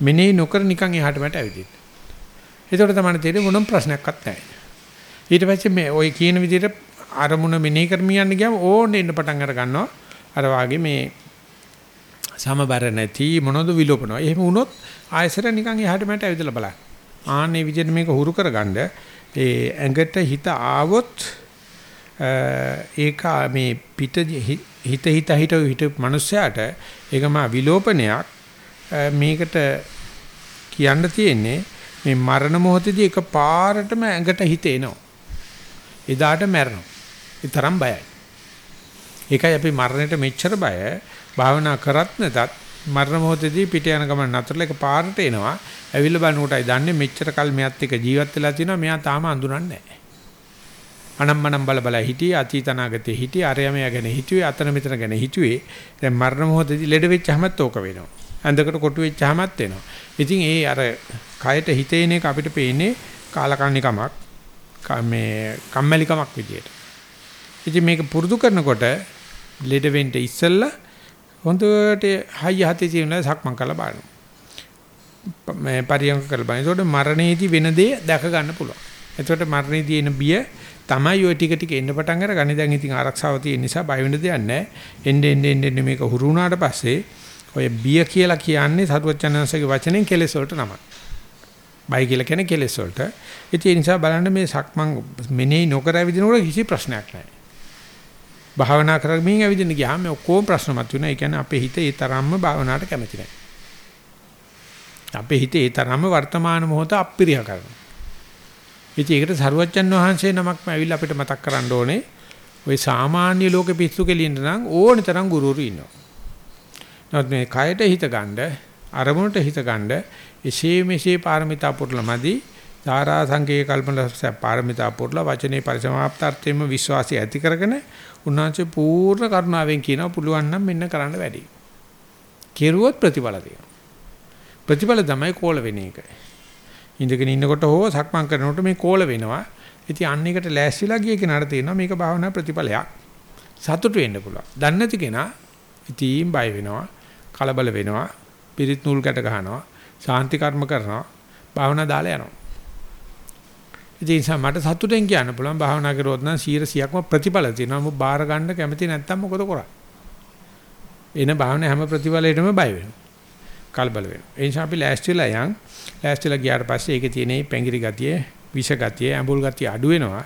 මෙනෙහි නොකර නිකන් එහාට මට ඇවිදින්න. ඒතකොට තමයි තේරෙන්නේ මොනම ප්‍රශ්නයක්වත් නැහැ. ඊට පස්සේ මේ ওই කියන විදිහට අරමුණ මෙනෙහි කරමින් යන්න ගියාම ඕනේ ඉන්න පටන් අර ගන්නවා. අර වාගේ මේ සමබර නැති මොනවද විලෝපනවා. එහෙම වුණොත් ආයසර නිකන් එහාට මට ඇවිදලා බලන්න. ආන්නේ විදිහට මේක හුරු කරගන්න ඒ ඇඟට හිත ආවොත් ඒක මේ පිට හිත හිත හිත හිත මිනිස්සයාට ඒක මා විලෝපනයක් මේකට කියන්න තියෙන්නේ මේ මරණ මොහොතදී එක පාරටම ඇඟට හිත එනවා. එදාට මැරෙනවා. ඒ තරම් බයයි. ඒකයි අපි මරණයට මෙච්චර බය. භාවනා කරත් නැතත් මරණ මොහොතදී පිට යන ගමන් නතරලා එක පාරට එනවා. ඇවිල්ලා බලනකොටයි දන්නේ මෙච්චර කල් මෙයත් එක්ක ජීවත් වෙලා තිනවා. මෙයා තාම අඳුරන්නේ නැහැ. අනම්මනම් බල බල හිටියේ අතීත අනාගතේ හිටියේ අරයමයා ගැන හිතුවේ අතන මෙතන ගැන හිතුවේ. දැන් මරණ මොහොතදී ලෙඩ වෙච්චහමත් ඕක වෙනවා. ඇඳකට කොටු වෙච්චහමත් වෙනවා ඉතින් ඒ අර කයට හිතේන එක අපිට පේන්නේ කාලකන්නිකමක් මේ කම්මැලිකමක් විදියට. ඉතින් මේක පුරුදු කරනකොට ලෙඩ වෙන්න ඉස්සෙල්ලා හොඳට හයිය හතේ තියෙන සක්මන් කරලා බලනවා මේ පරියන්ක කරලා බලනවා ඒකට මරණයේදී වෙන දේ දැක ගන්න පුළුවන් එතකොට මරණයේදී එන බිය තමයි ওই ටික ටික එන්න පටන් අරගන්නේ. දැන් ඉතින් ආරක්ෂාව තියෙන නිසා බය වෙන්න දෙයක් නැහැ. එන්න එන්න එන්න මේක හුරු වුණාට පස්සේ ඔය බිය කියලා කියන්නේ සරුවචනංශගේ වචනෙන් කෙලෙස් වලට නමක්. බය කියලා කියන්නේ කෙලෙස් වලට. ඒ නිසා බලන්න මේ සක්මන් මෙනෙහි නොකර ඇවිදිනකොට කිසි ප්‍රශ්නයක් නැහැ. භාවනා කරමින් ඇවිදින්න ගියාම මේ ඔක්කොම ප්‍රශ්න මතුවෙනවා. ඒ කියන්නේ අපේ හිත ඒ තරම්ම භාවනාවට කැමති නැහැ. අපේ හිත ඒ තරම්ම වර්තමාන මොහොත අප්‍රිය කරනවා. ඉතින් ඒකට සරුවච්චන් වහන්සේ නමක්ම ඇවිල්ලා අපිට මතක් කරන්න ඕනේ. ওই සාමාන්‍ය ලෝකෙ පිස්සු කෙලින්න නම් ඕනි තරම් ගුරුවරු ඉන්නවා. නමුත් මේ කයට හිත ගන්න, අරමුණට හිත ගන්න, එසේ මෙසේ පාරමිතා පුරලමදි ධාරා සංකේ කල්පනස පාරමිතා පුරලා වචනේ පරිසමාප්තාර්ථයෙන්ම විශ්වාසය ඇති කරගෙන උන්වහන්සේ පූර්ණ කරුණාවෙන් කියනවා පුළුවන් නම් මෙන්න කරන්න වැඩි. කෙරුවොත් ප්‍රතිඵල තියෙනවා. ප්‍රතිඵල තමයි කෝල වෙන එක. ඉඳගෙන ඉන්නකොට හෝ සක්මන් කරනකොට මේ කෝල වෙනවා. ඉතින් අන්න එකට ලෑස්තිලා ගිය කෙනාට තේරෙනවා මේක භාවනා ප්‍රතිඵලයක්. සතුටු වෙන්න පුළුවන්. දන්නේ නැති කෙනා ඉතින් බය වෙනවා, කලබල වෙනවා, පිරිත් නූල් ගැට ගන්නවා, සාන්ති කර්ම කරනවා, භාවනා දාලා යනවා. ඉතින් මට සතුටෙන් කියන්න පුළුවන් භාවනා කරුවොත් නම් 100%ක්ම ප්‍රතිඵල තියෙනවා. මොකද බාර ගන්න කැමති නැත්තම් මොකද කරන්නේ? එන භාවනා හැම ප්‍රතිඵලයකටම බය වෙනවා. කලබල වෙනවා. ඒ නිසා අපි ලෑස්තිලා යන් ලෑස්තිලා ගියාට පස්සේ ඒකේ තියෙන පැංගිරි ගතිය, විෂ ගතිය, ඇඹුල් ගතිය අඩු වෙනවා.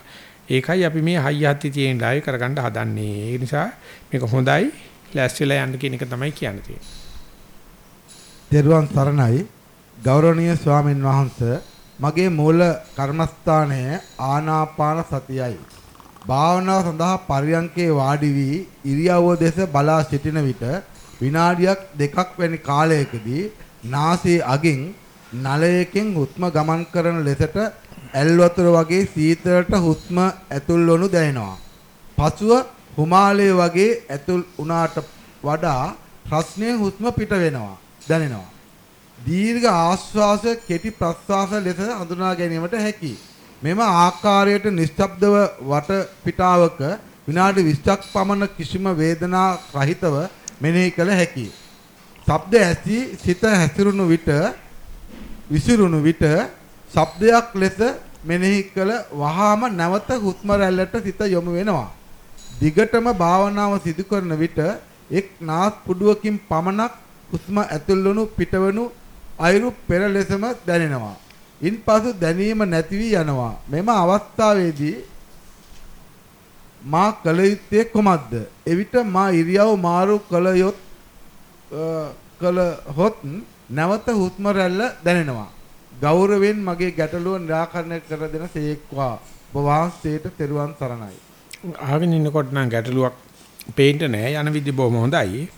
ඒකයි අපි මේ හයිය හත්ති තියෙන ඩායි කරගන්න හදන්නේ. ඒ නිසා මේක හොඳයි ලෑස්තිලා යන්න කියන එක තමයි කියන්න තියෙන්නේ. දේරුවන් සරණයි ගෞරවනීය ස්වාමින් වහන්සේ මගේ මූල කර්මස්ථානය ආනාපාන සතියයි. භාවනාව සඳහා පරියන්කේ වාඩි වී ඉරියව්ව දෙස බලා සිටින විට විනාඩියක් දෙකක් වැනි කාලයකදී නාසයේ අගින් නලයකින් හුස්ම ගමන් කරන ලෙසට ඇල් වතුර වගේ සීතලට හුස්ම ඇතුල් වනු දැනෙනවා. පසුව හිමාලය වගේ ඇතුල් වුණාට වඩා රස්නේ හුස්ම පිට වෙනවා දැනෙනවා. දීර්ඝ ආශ්වාස කෙටි ප්‍රශ්වාස ලෙස හඳුනා ගැනීමට හැකියි. මෙම ආකාරයට නිශ්ශබ්දව වට පිටාවක විනාඩි 20ක් පමණ කිසිම වේදනා රහිතව මෙනෙහි කළ හැකියි. ශබ්ද ඇසී සිත හැසිරුණු විට විසිරුණු විට ශබ්දයක් ලෙස මෙනෙහි කළ වහාම නැවත හුස්ම රැල්ලට සිත යොමු වෙනවා. දිගටම භාවනාව සිදු කරන විට එක් නාස් පුඩුවකින් පමණක් හුස්ම ඇතුල් වනු පිටවනු අයුරු පෙර ලෙසම දැනෙනවා. ඉන්පසු දැනීම නැති වී යනවා. මෙම අවස්ථාවේදී මා කල යුත්තේ කුමක්ද? එවිට මා ඉරියව් මාරු කළ යොත් කළ හොත් නැවත හුස්ම රැල්ල දැනෙනවා. ගෞරවයෙන් මගේ ගැටලුව निराකරණය කර දෙන සේක්වා. ඔබ වහන්සේට තෙරුවන් සරණයි. අහගෙන ඉන්නකොට නම් ගැටලුවක් පේන්න නැහැ යන විදි බොහොම හොඳයි.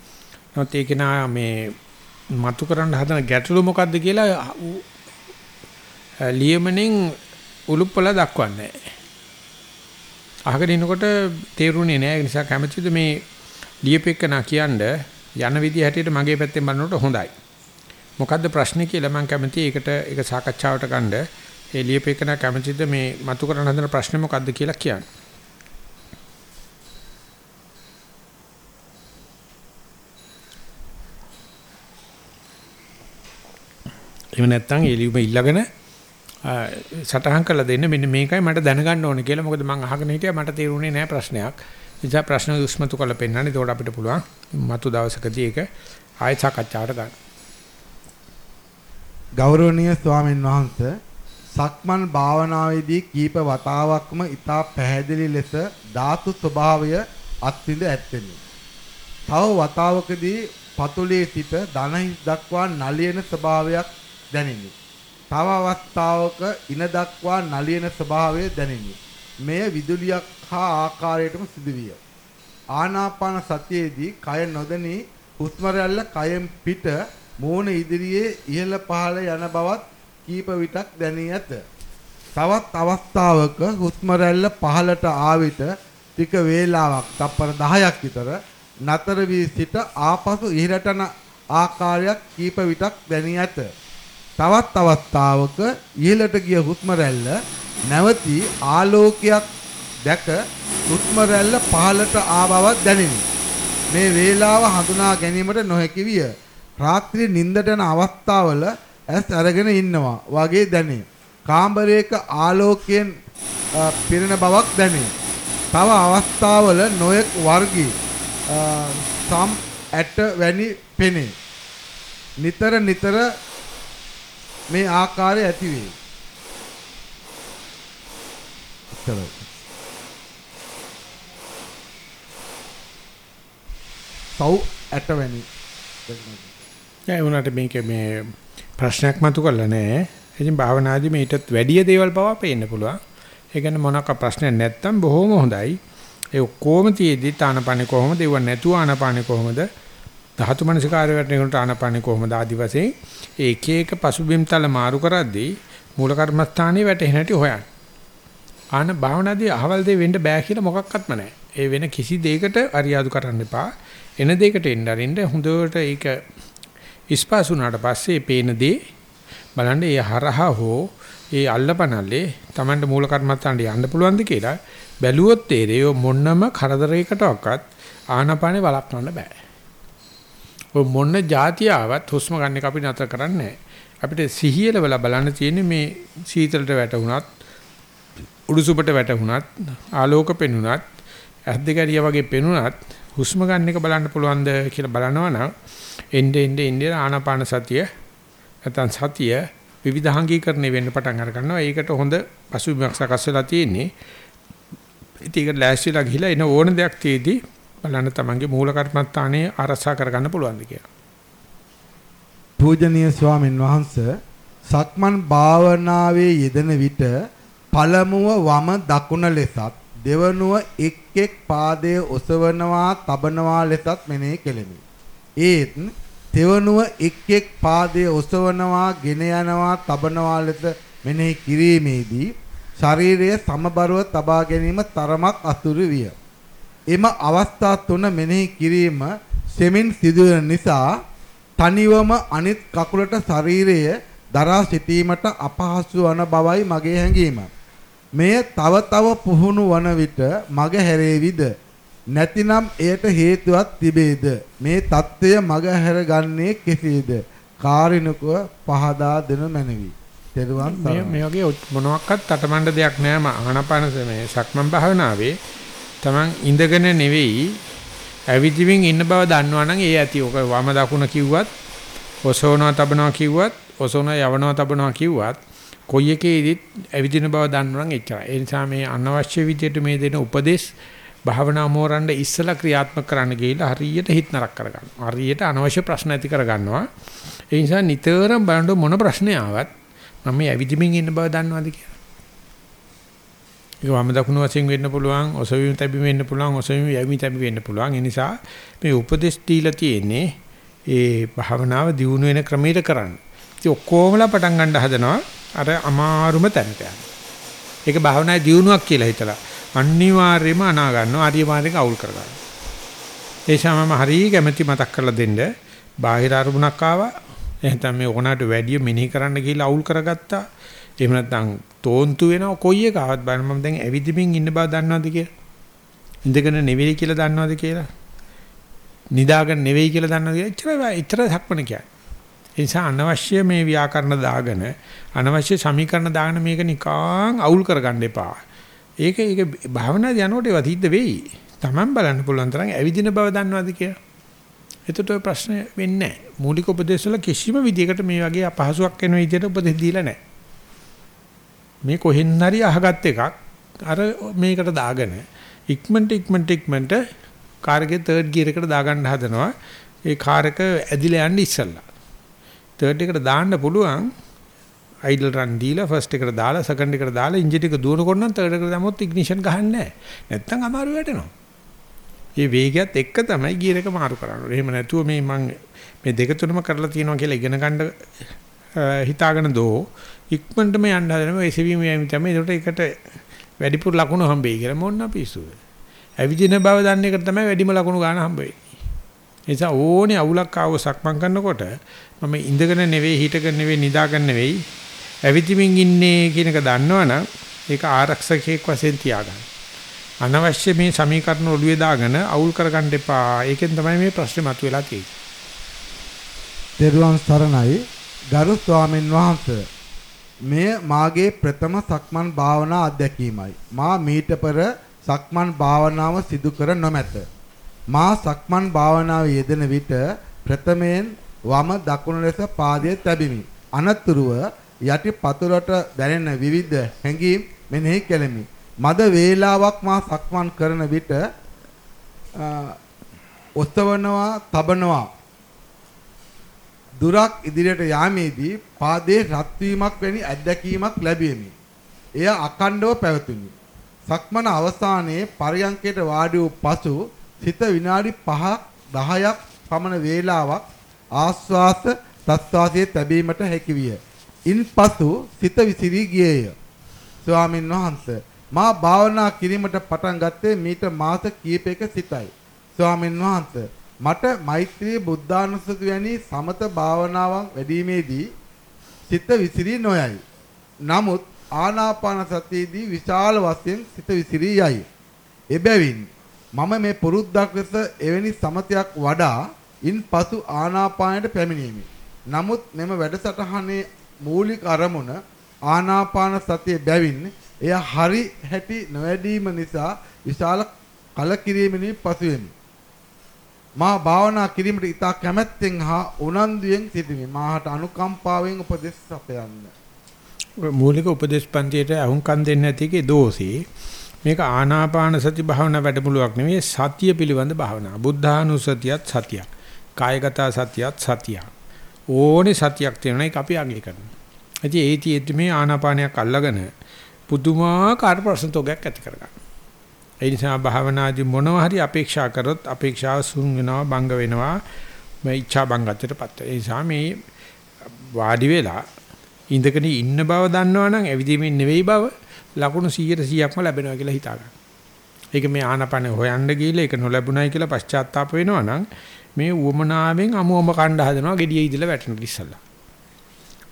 නමුත් ඒක නා මේ මතු කරන්න හදන ගැටලුව මොකද්ද කියලා ලියමනින් උලුප්පල දක්වන්නේ අහගෙන ඉන්නකොට තේරුණේ නැහැ. ඒ නිසා කැමැතිද මේ ලියපෙකනා කියන්න යන විදිය හැටියට මගේ පැත්තෙන් බලනකොට හොඳයි. මොකද්ද ප්‍රශ්නේ කියලා මම කැමතියි. ඒකට ඒක සාකච්ඡාවට ගන්න. ඒ ලියපෙකනා කැමැතිද මේ මතු කරන්න හදන ප්‍රශ්නේ මොකද්ද කියලා කියන්න. එහෙම නැත්නම් එළියුම ඉල්ලගෙන සටහන් කරලා දෙන්න මෙන්න මේකයි මට දැනගන්න ඕනේ කියලා මොකද මම අහගෙන හිටියා මට තේරුනේ නැහැ ප්‍රශ්නයක්. නිසා ප්‍රශ්න උස්මතු කරලා පෙන්නන්න. එතකොට අපිට පුළුවන් මතු දවසකදී ඒක ආයෙත් සාකච්ඡාවට ගන්න. ගෞරවනීය ස්වාමීන් වහන්සේ සක්මන් භාවනාවේදී කීප වතාවක්ම ඊටා පැහැදිලි ලෙස ධාතු ස්වභාවය අත්විඳ ඇත්තෙමි. තව වතාවකදී පතුලේ සිට දණහිස් දක්වා නලියන ස්වභාවයක් දැනිනි. තව අවස්ථාවක ඉන දක්වා නලියන ස්වභාවය දැනිනි. මෙය විදුලියක් හා ආකාරයටම සිදුවිය. ආනාපාන සතියේදී කය නොදැනී හුස්ම රැල්ල කයෙන් පිට මූණ ඉදිරියේ ඉහළ පහළ යන බවත් කීප විටක් දැනී ඇත. තවත් අවස්ථාවක හුස්ම රැල්ල පහළට ආ විට ටික වේලාවක් තප්පර 10ක් විතර නතර වී සිට ආපසු ඉහළට යන ආකාරයක් කීප විටක් දැනී ඇත. තවත් අවස්ථාවක ඉහළට ගිය හුස්ම රැල්ල නැවතී ආලෝකයක් දැක හුස්ම රැල්ල පහළට ආ බවක් දැනිනි. මේ වේලාව හඳුනා ගැනීමට නොහැකි විය. රාත්‍රියේ නිින්දට යන අවස්ථාවල ඇස් අරගෙන ඉන්නවා වගේ දැනේ. කාමරයක ආලෝකයෙන් පිරෙන බවක් දැනේ. තව අවස්ථාවල නොයෙක් වර්ගී සම් ඇට වැනි පෙනේ. නිතර නිතර මේ ආකාරය ඇති වේ. උත්තරයි. සව් ඇට වැනි. ඒ වුණාට මේක මේ ප්‍රශ්නයක් මතු කරලා නැහැ. ඉතින් භාවනාදී මේටත් වැඩි දේවල් පවා පේන්න පුළුවන්. ඒ කියන්නේ මොනක ප්‍රශ්නයක් නැත්තම් බොහොම හොඳයි. ඒ ඔක්කොම තියේදී ආනපානේ කොහොමද? ඒව නැතුව ආනපානේ කොහොමද? ධාතු මනසිකාරය වටේකට ආනපානේ කොහොමද? ආදි වශයෙන් ඒ එක එක පසුබිම් තල මාරු කරද්දී මූල කර්මස්ථානයේ වැටෙන හැටි හොයන්න. ආන භාවනාදී අහවල් දෙ වෙන්න බෑ කියලා මොකක්වත්ම නැහැ. ඒ වෙන කිසි දෙයකට අරියාදු කරන්න එපා. එන දෙයකට එන්න අරින්න හොඳට ඒක ඉස්පාසුනාට පස්සේ පේන දේ බලන්න ඒ හරහා හෝ ඒ අල්ලපනල්ලේ Tamanට මූල කර්මත්තාන්ට යන්න පුළුවන්ද කියලා බැලුවොත් තේරෙයි මොන්නම කරදරයකටවත් ආනපානේ වළක්වන්න බෑ. ඔය මොන જાතිය ආවත් හුස්ම ගන්න එක අපි නතර කරන්නේ නැහැ. අපිට සිහියල වෙලා බලන්න තියෙන්නේ මේ සීතලට වැටුණත් උඩුසුබට වැටුණත් ආලෝක පෙනුනත් ඇස් දෙක ඇරියා වගේ පෙනුනත් හුස්ම ගන්න එක බලන්න පුළුවන්ද කියලා බලනවා නම් එnde ende ende ආනාපාන සතිය නැත්නම් සතිය විවිධාංගීකරණය වෙන්න පටන් අර ගන්නවා. ඒකට හොඳ පසුබිමක් සකස් වෙලා තියෙන්නේ. ඉතින් ඒක ලෑස්තිලා ගිහිලා එන ඕන දෙයක් තියේදී බලන්න තමන්ගේ මූල කර්මස්ථානයේ ආරසා කරගන්න පුළුවන්ද කියලා. පූජනීය ස්වාමින් වහන්සේ සක්මන් භාවනාවේ යෙදෙන විට පළමුව වම දකුණ ලෙසත් දෙවනුව එක් එක් පාදයේ ඔසවනවා තබනවා ලෙසත් මෙනෙහි කෙලෙමි. ඒත් තෙවනුව එක් එක් පාදයේ ඔසවනවා ගෙන යනවා තබනවා ලෙස මෙනෙහි කිරීමේදී ශරීරය සමබරව තබා ගැනීම තරමක් අසුරු විය. එම අවස්ථා තුන මෙනෙහි කිරීම සෙමින් සිදුවන නිසා තනිවම අනිත් කකුලට ශරීරය දරා සිටීමට අපහසු වන බවයි මගේ හැඟීම. මෙය තව තව පුහුණු වන විට මග හැරේවිද? නැතිනම් එයට හේතුවක් තිබේද? මේ தত্ত্বය මග හැරගන්නේ කෙසේද? කාරිනකව පහදා දෙන මැනවි. තෙරුවන් මේ වගේ මොනවාක්වත් අටමණ්ඩ දෙයක් නෑ. මම ආනපන මේ සක්මන් භාවනාවේ Taman ඉඳගෙන නෙවෙයි ඇවිදිමින් ඉන්න බව දන්නවනම් ඒ ඇති. ඔක වම දකුණ කිව්වත්, ඔසවනවා තබනවා කිව්වත්, ඔසවනවා යවනවා තබනවා කිව්වත් කොයි එකේදීත් ඇවිදින බව දන්නවනම් එච්චරයි. ඒ නිසා මේ අනවශ්‍ය විදියට මේ දෙන උපදේශ භාවනා මෝරණ්ඩ ඉස්සලා ක්‍රියාත්මක කරන්න ගිහිල්ලා හරියට හිත නරක කරගන්නවා. හරියට අනවශ්‍ය ප්‍රශ්න ඇති කරගන්නවා. ඒ නිසා නිතරම බලන්න මොන ප්‍රශ්නේ ආවත් මම මේ ඇවිදිමින් ඉන්න බව දන්නවද කියලා. ඒක වම දකුණු වශයෙන් වෙන්න පුළුවන්, ඔසවීම තැබීම වෙන්න පුළුවන්, ඔසවීම යැවීම තැබීම වෙන්න පුළුවන්. ඒ නිසා මේ උපදේශ දීලා තියෙන්නේ ඒ භාවනාව දියුණු වෙන ක්‍රමයට කරන්න. ඉතින් ඔක්කොමලා පටන් ගන්න හදනවා අර අමාරුම තැනට යන. ඒක භාවනායේ දියුණුවක් කියලා හිතලා අනිවාර්යයෙන්ම අනා ගන්නවා ආර්ය මාර්ගයක අවුල් කර ගන්නවා. ඒ සමම හරිය කැමැති මතක් කරලා දෙන්න බාහිර අරමුණක් ආවා එහෙනම් මේ ඕනකට වැඩිය මෙනෙහි කරන්න කියලා අවුල් කරගත්තා. එහෙම නැත්නම් තෝන්තු වෙනවා කොයි එක ආවත් බලන්න මම දැන් ඇවිදිමින් ඉන්න බව දන්නවද කියලා? ඉඳගෙන නෙවෙයි කියලා දන්නවද කියලා? නිදාගෙන නෙවෙයි කියලා දන්නවද කියලා? එච්චර එච්චර ධක්මන කියන්නේ. ඒ නිසා අනවශ්‍ය මේ ව්‍යාකරණ දාගෙන අනවශ්‍ය සමීකරණ දාගෙන මේක නිකං අවුල් කරගන්න එපා. ඒක ඒක භාවනාදී යනකොට ඒවා සිද්ධ වෙයි. Taman බලන්න පුළුවන් තරම් ඇවිදින බව දන්නවද කියලා. එතකොට ඔය ප්‍රශ්නේ වෙන්නේ නැහැ. මූලික උපදේශ වල කිසිම විදියකට මේ වගේ අපහසුයක් වෙන විදියට උපදෙස් දීලා නැහැ. මේ කොහෙන් හරි අහගත් එකක් අර මේකට දාගෙන ඉක්මනට ඉක්මනට ඉක්මනට කාර් එකේ තර්ඩ් ගියර් එකට දාගන්න හදනවා. ඒ කාර් එක ඇදිලා යන්න ඉස්සල්ලා. තර්ඩ් එකට දාන්න පුළුවන් අයිඩල් රන් දීලා ෆස්ට් එකට දාලා සෙකන්ඩ් එකට දාලා එන්ජින් එක දුවනකොට නම් තර්ඩ් එකට දැම්මොත් ඉග්නිෂන් ගහන්නේ නැහැ. නැත්තම් අමාරු වැටෙනවා. මේ වේගයත් එක්ක තමයි ගියර් එක මාරු කරන්නේ. එහෙම නැතුව මේ මං මේ දෙක තුනම කරලා තියෙනවා කියලා ඉගෙන ගන්න හිතාගෙන දෝ ඉක්මනටම යන්න හදනවා එසවීම යෑම තමයි ඒකට එකට වැඩිපුර ලකුණු හම්බෙයි කියලා මොන්න පිස්සුව. ඇවිදින බව දන්න එක තමයි වැඩිම ලකුණු ගන්න හම්බෙන්නේ. ඒ නිසා ඕනේ අවුලක් ආව සක්මන් කරනකොට මම ඉඳගෙන නෙවෙයි හිටගෙන නෙවෙයි නිදාගෙන නෙවෙයි ඇවිදිමින් ඉන්නේ කියන එක දන්නවනම් ඒක ආරක්ෂකයෙක් වශයෙන් තියාගන්න. අනවශ්‍ය මේ සමීකරණ ඔළුවේ දාගෙන අවුල් කරගන්න එපා. ඒකෙන් තමයි මේ ප්‍රශ්නේ මතුවලා තියෙන්නේ. දේරුවන් සරණයි ගරු ස්වාමින් වහන්සේ මෙය මාගේ ප්‍රථම සක්මන් භාවනා අත්දැකීමයි. මා මීට පෙර සක්මන් භාවනාව සිදු කර නොමැත. මා සක්මන් භාවනාවේ යෙදෙන විට ප්‍රථමයෙන් වම දකුණ ලෙස පාදයේ තැබිමි. අනතුරුව යටි පතුලට දැනෙන විවිධ හැඟීම් මෙනෙහි කෙලෙමි. මද වේලාවක් මා සක්මන් කරන විට ඔසවනවා, තබනවා. දුරක් ඉදිරියට යාමේදී පාදයේ රත් වීමක් වැනි අත්දැකීමක් ලැබෙමි. එය අකණ්ඩව පැවතුණි. සක්මන අවසානයේ පරයන්කයට වාඩි වූ පසු සිත විනාඩි 5ක් 10ක් පමණ වේලාවක් ආස්වාස ප්‍රස්වාසයේ තැබීමට හැකි විය. ඉන්පසු සිත විසිරී ගියේය. ස්වාමින් වහන්සේ මා භාවනා කිරීමට පටන් ගත්තේ මීට මාස කිහිපයක සිටයි. ස්වාමින් වහන්සේ මට මෛත්‍රී බුද්ධානුස්සති වැනි සමත භාවනාවන් වැඩිීමේදී සිත විසිරී නොයයි. නමුත් ආනාපාන සතියේදී විශාල වශයෙන් සිත විසිරී යයි. එබැවින් මම මේ පුරුද්දක් ලෙස එවැනි සමතයක් වඩා ඉන්පසු ආනාපානයට පැමිණීමි. නමුත් මෙම වැඩසටහනේ මූලික අරමුණ ආනාපාන සතිය බැවින් එය හරි හැටි නොවැඩීම නිසා විශාල කලකිරීමෙනි පසුවෙමි. මා භාවනා කිරීමට ඉතා කැමැත්තෙන් හා උනන්දුවෙන් සිටිමි. මාහට අනුකම්පාවෙන් උපදෙස් අපයන්න. මූලික උපදේශ පන්තියට අහුම්කම් දෙන්නේ නැති එකේ දෝෂේ මේක ආනාපාන සති භාවනා වැඩමුළුවක් නෙවෙයි සතිය පිළිබඳ භාවනා. බුද්ධානුසතියත් සතියක්. කායගත සතියත් සතියක්. ඕනේ සතියක් තියෙනවා ඒක අපි අගය කරනවා. ඉතින් ඒ තියෙද්දි මේ ආනාපානයක් අල්ලගෙන පුදුමාකාර ප්‍රශ්න තෝගයක් ඇති කරගන්න. ඒ නිසා භාවනාදී මොනවා හරි අපේක්ෂා කරොත් අපේක්ෂාව සුන් වෙනවා බංග වෙනවා මේ ඉච්ඡා බංගත්තටපත් වෙනවා. ඒ නිසා මේ වාඩි වෙලා ඉඳගෙන ඉන්න බව දන්නවනම් ඇවිදීමෙන් නෙවෙයි බව ලකුණු 100 100ක්ම ලැබෙනවා කියලා හිතා ගන්න. ඒක මේ ආනපන හොයන්න ගිහලා ඒක නොලැබුණයි කියලා පශ්චාත්තාප වෙනවනම් මේ උවමනාවෙන් අමුවම කණ්ඩ හදනවා gediye ඉදලා වැටෙන ඉස්සල්ලා.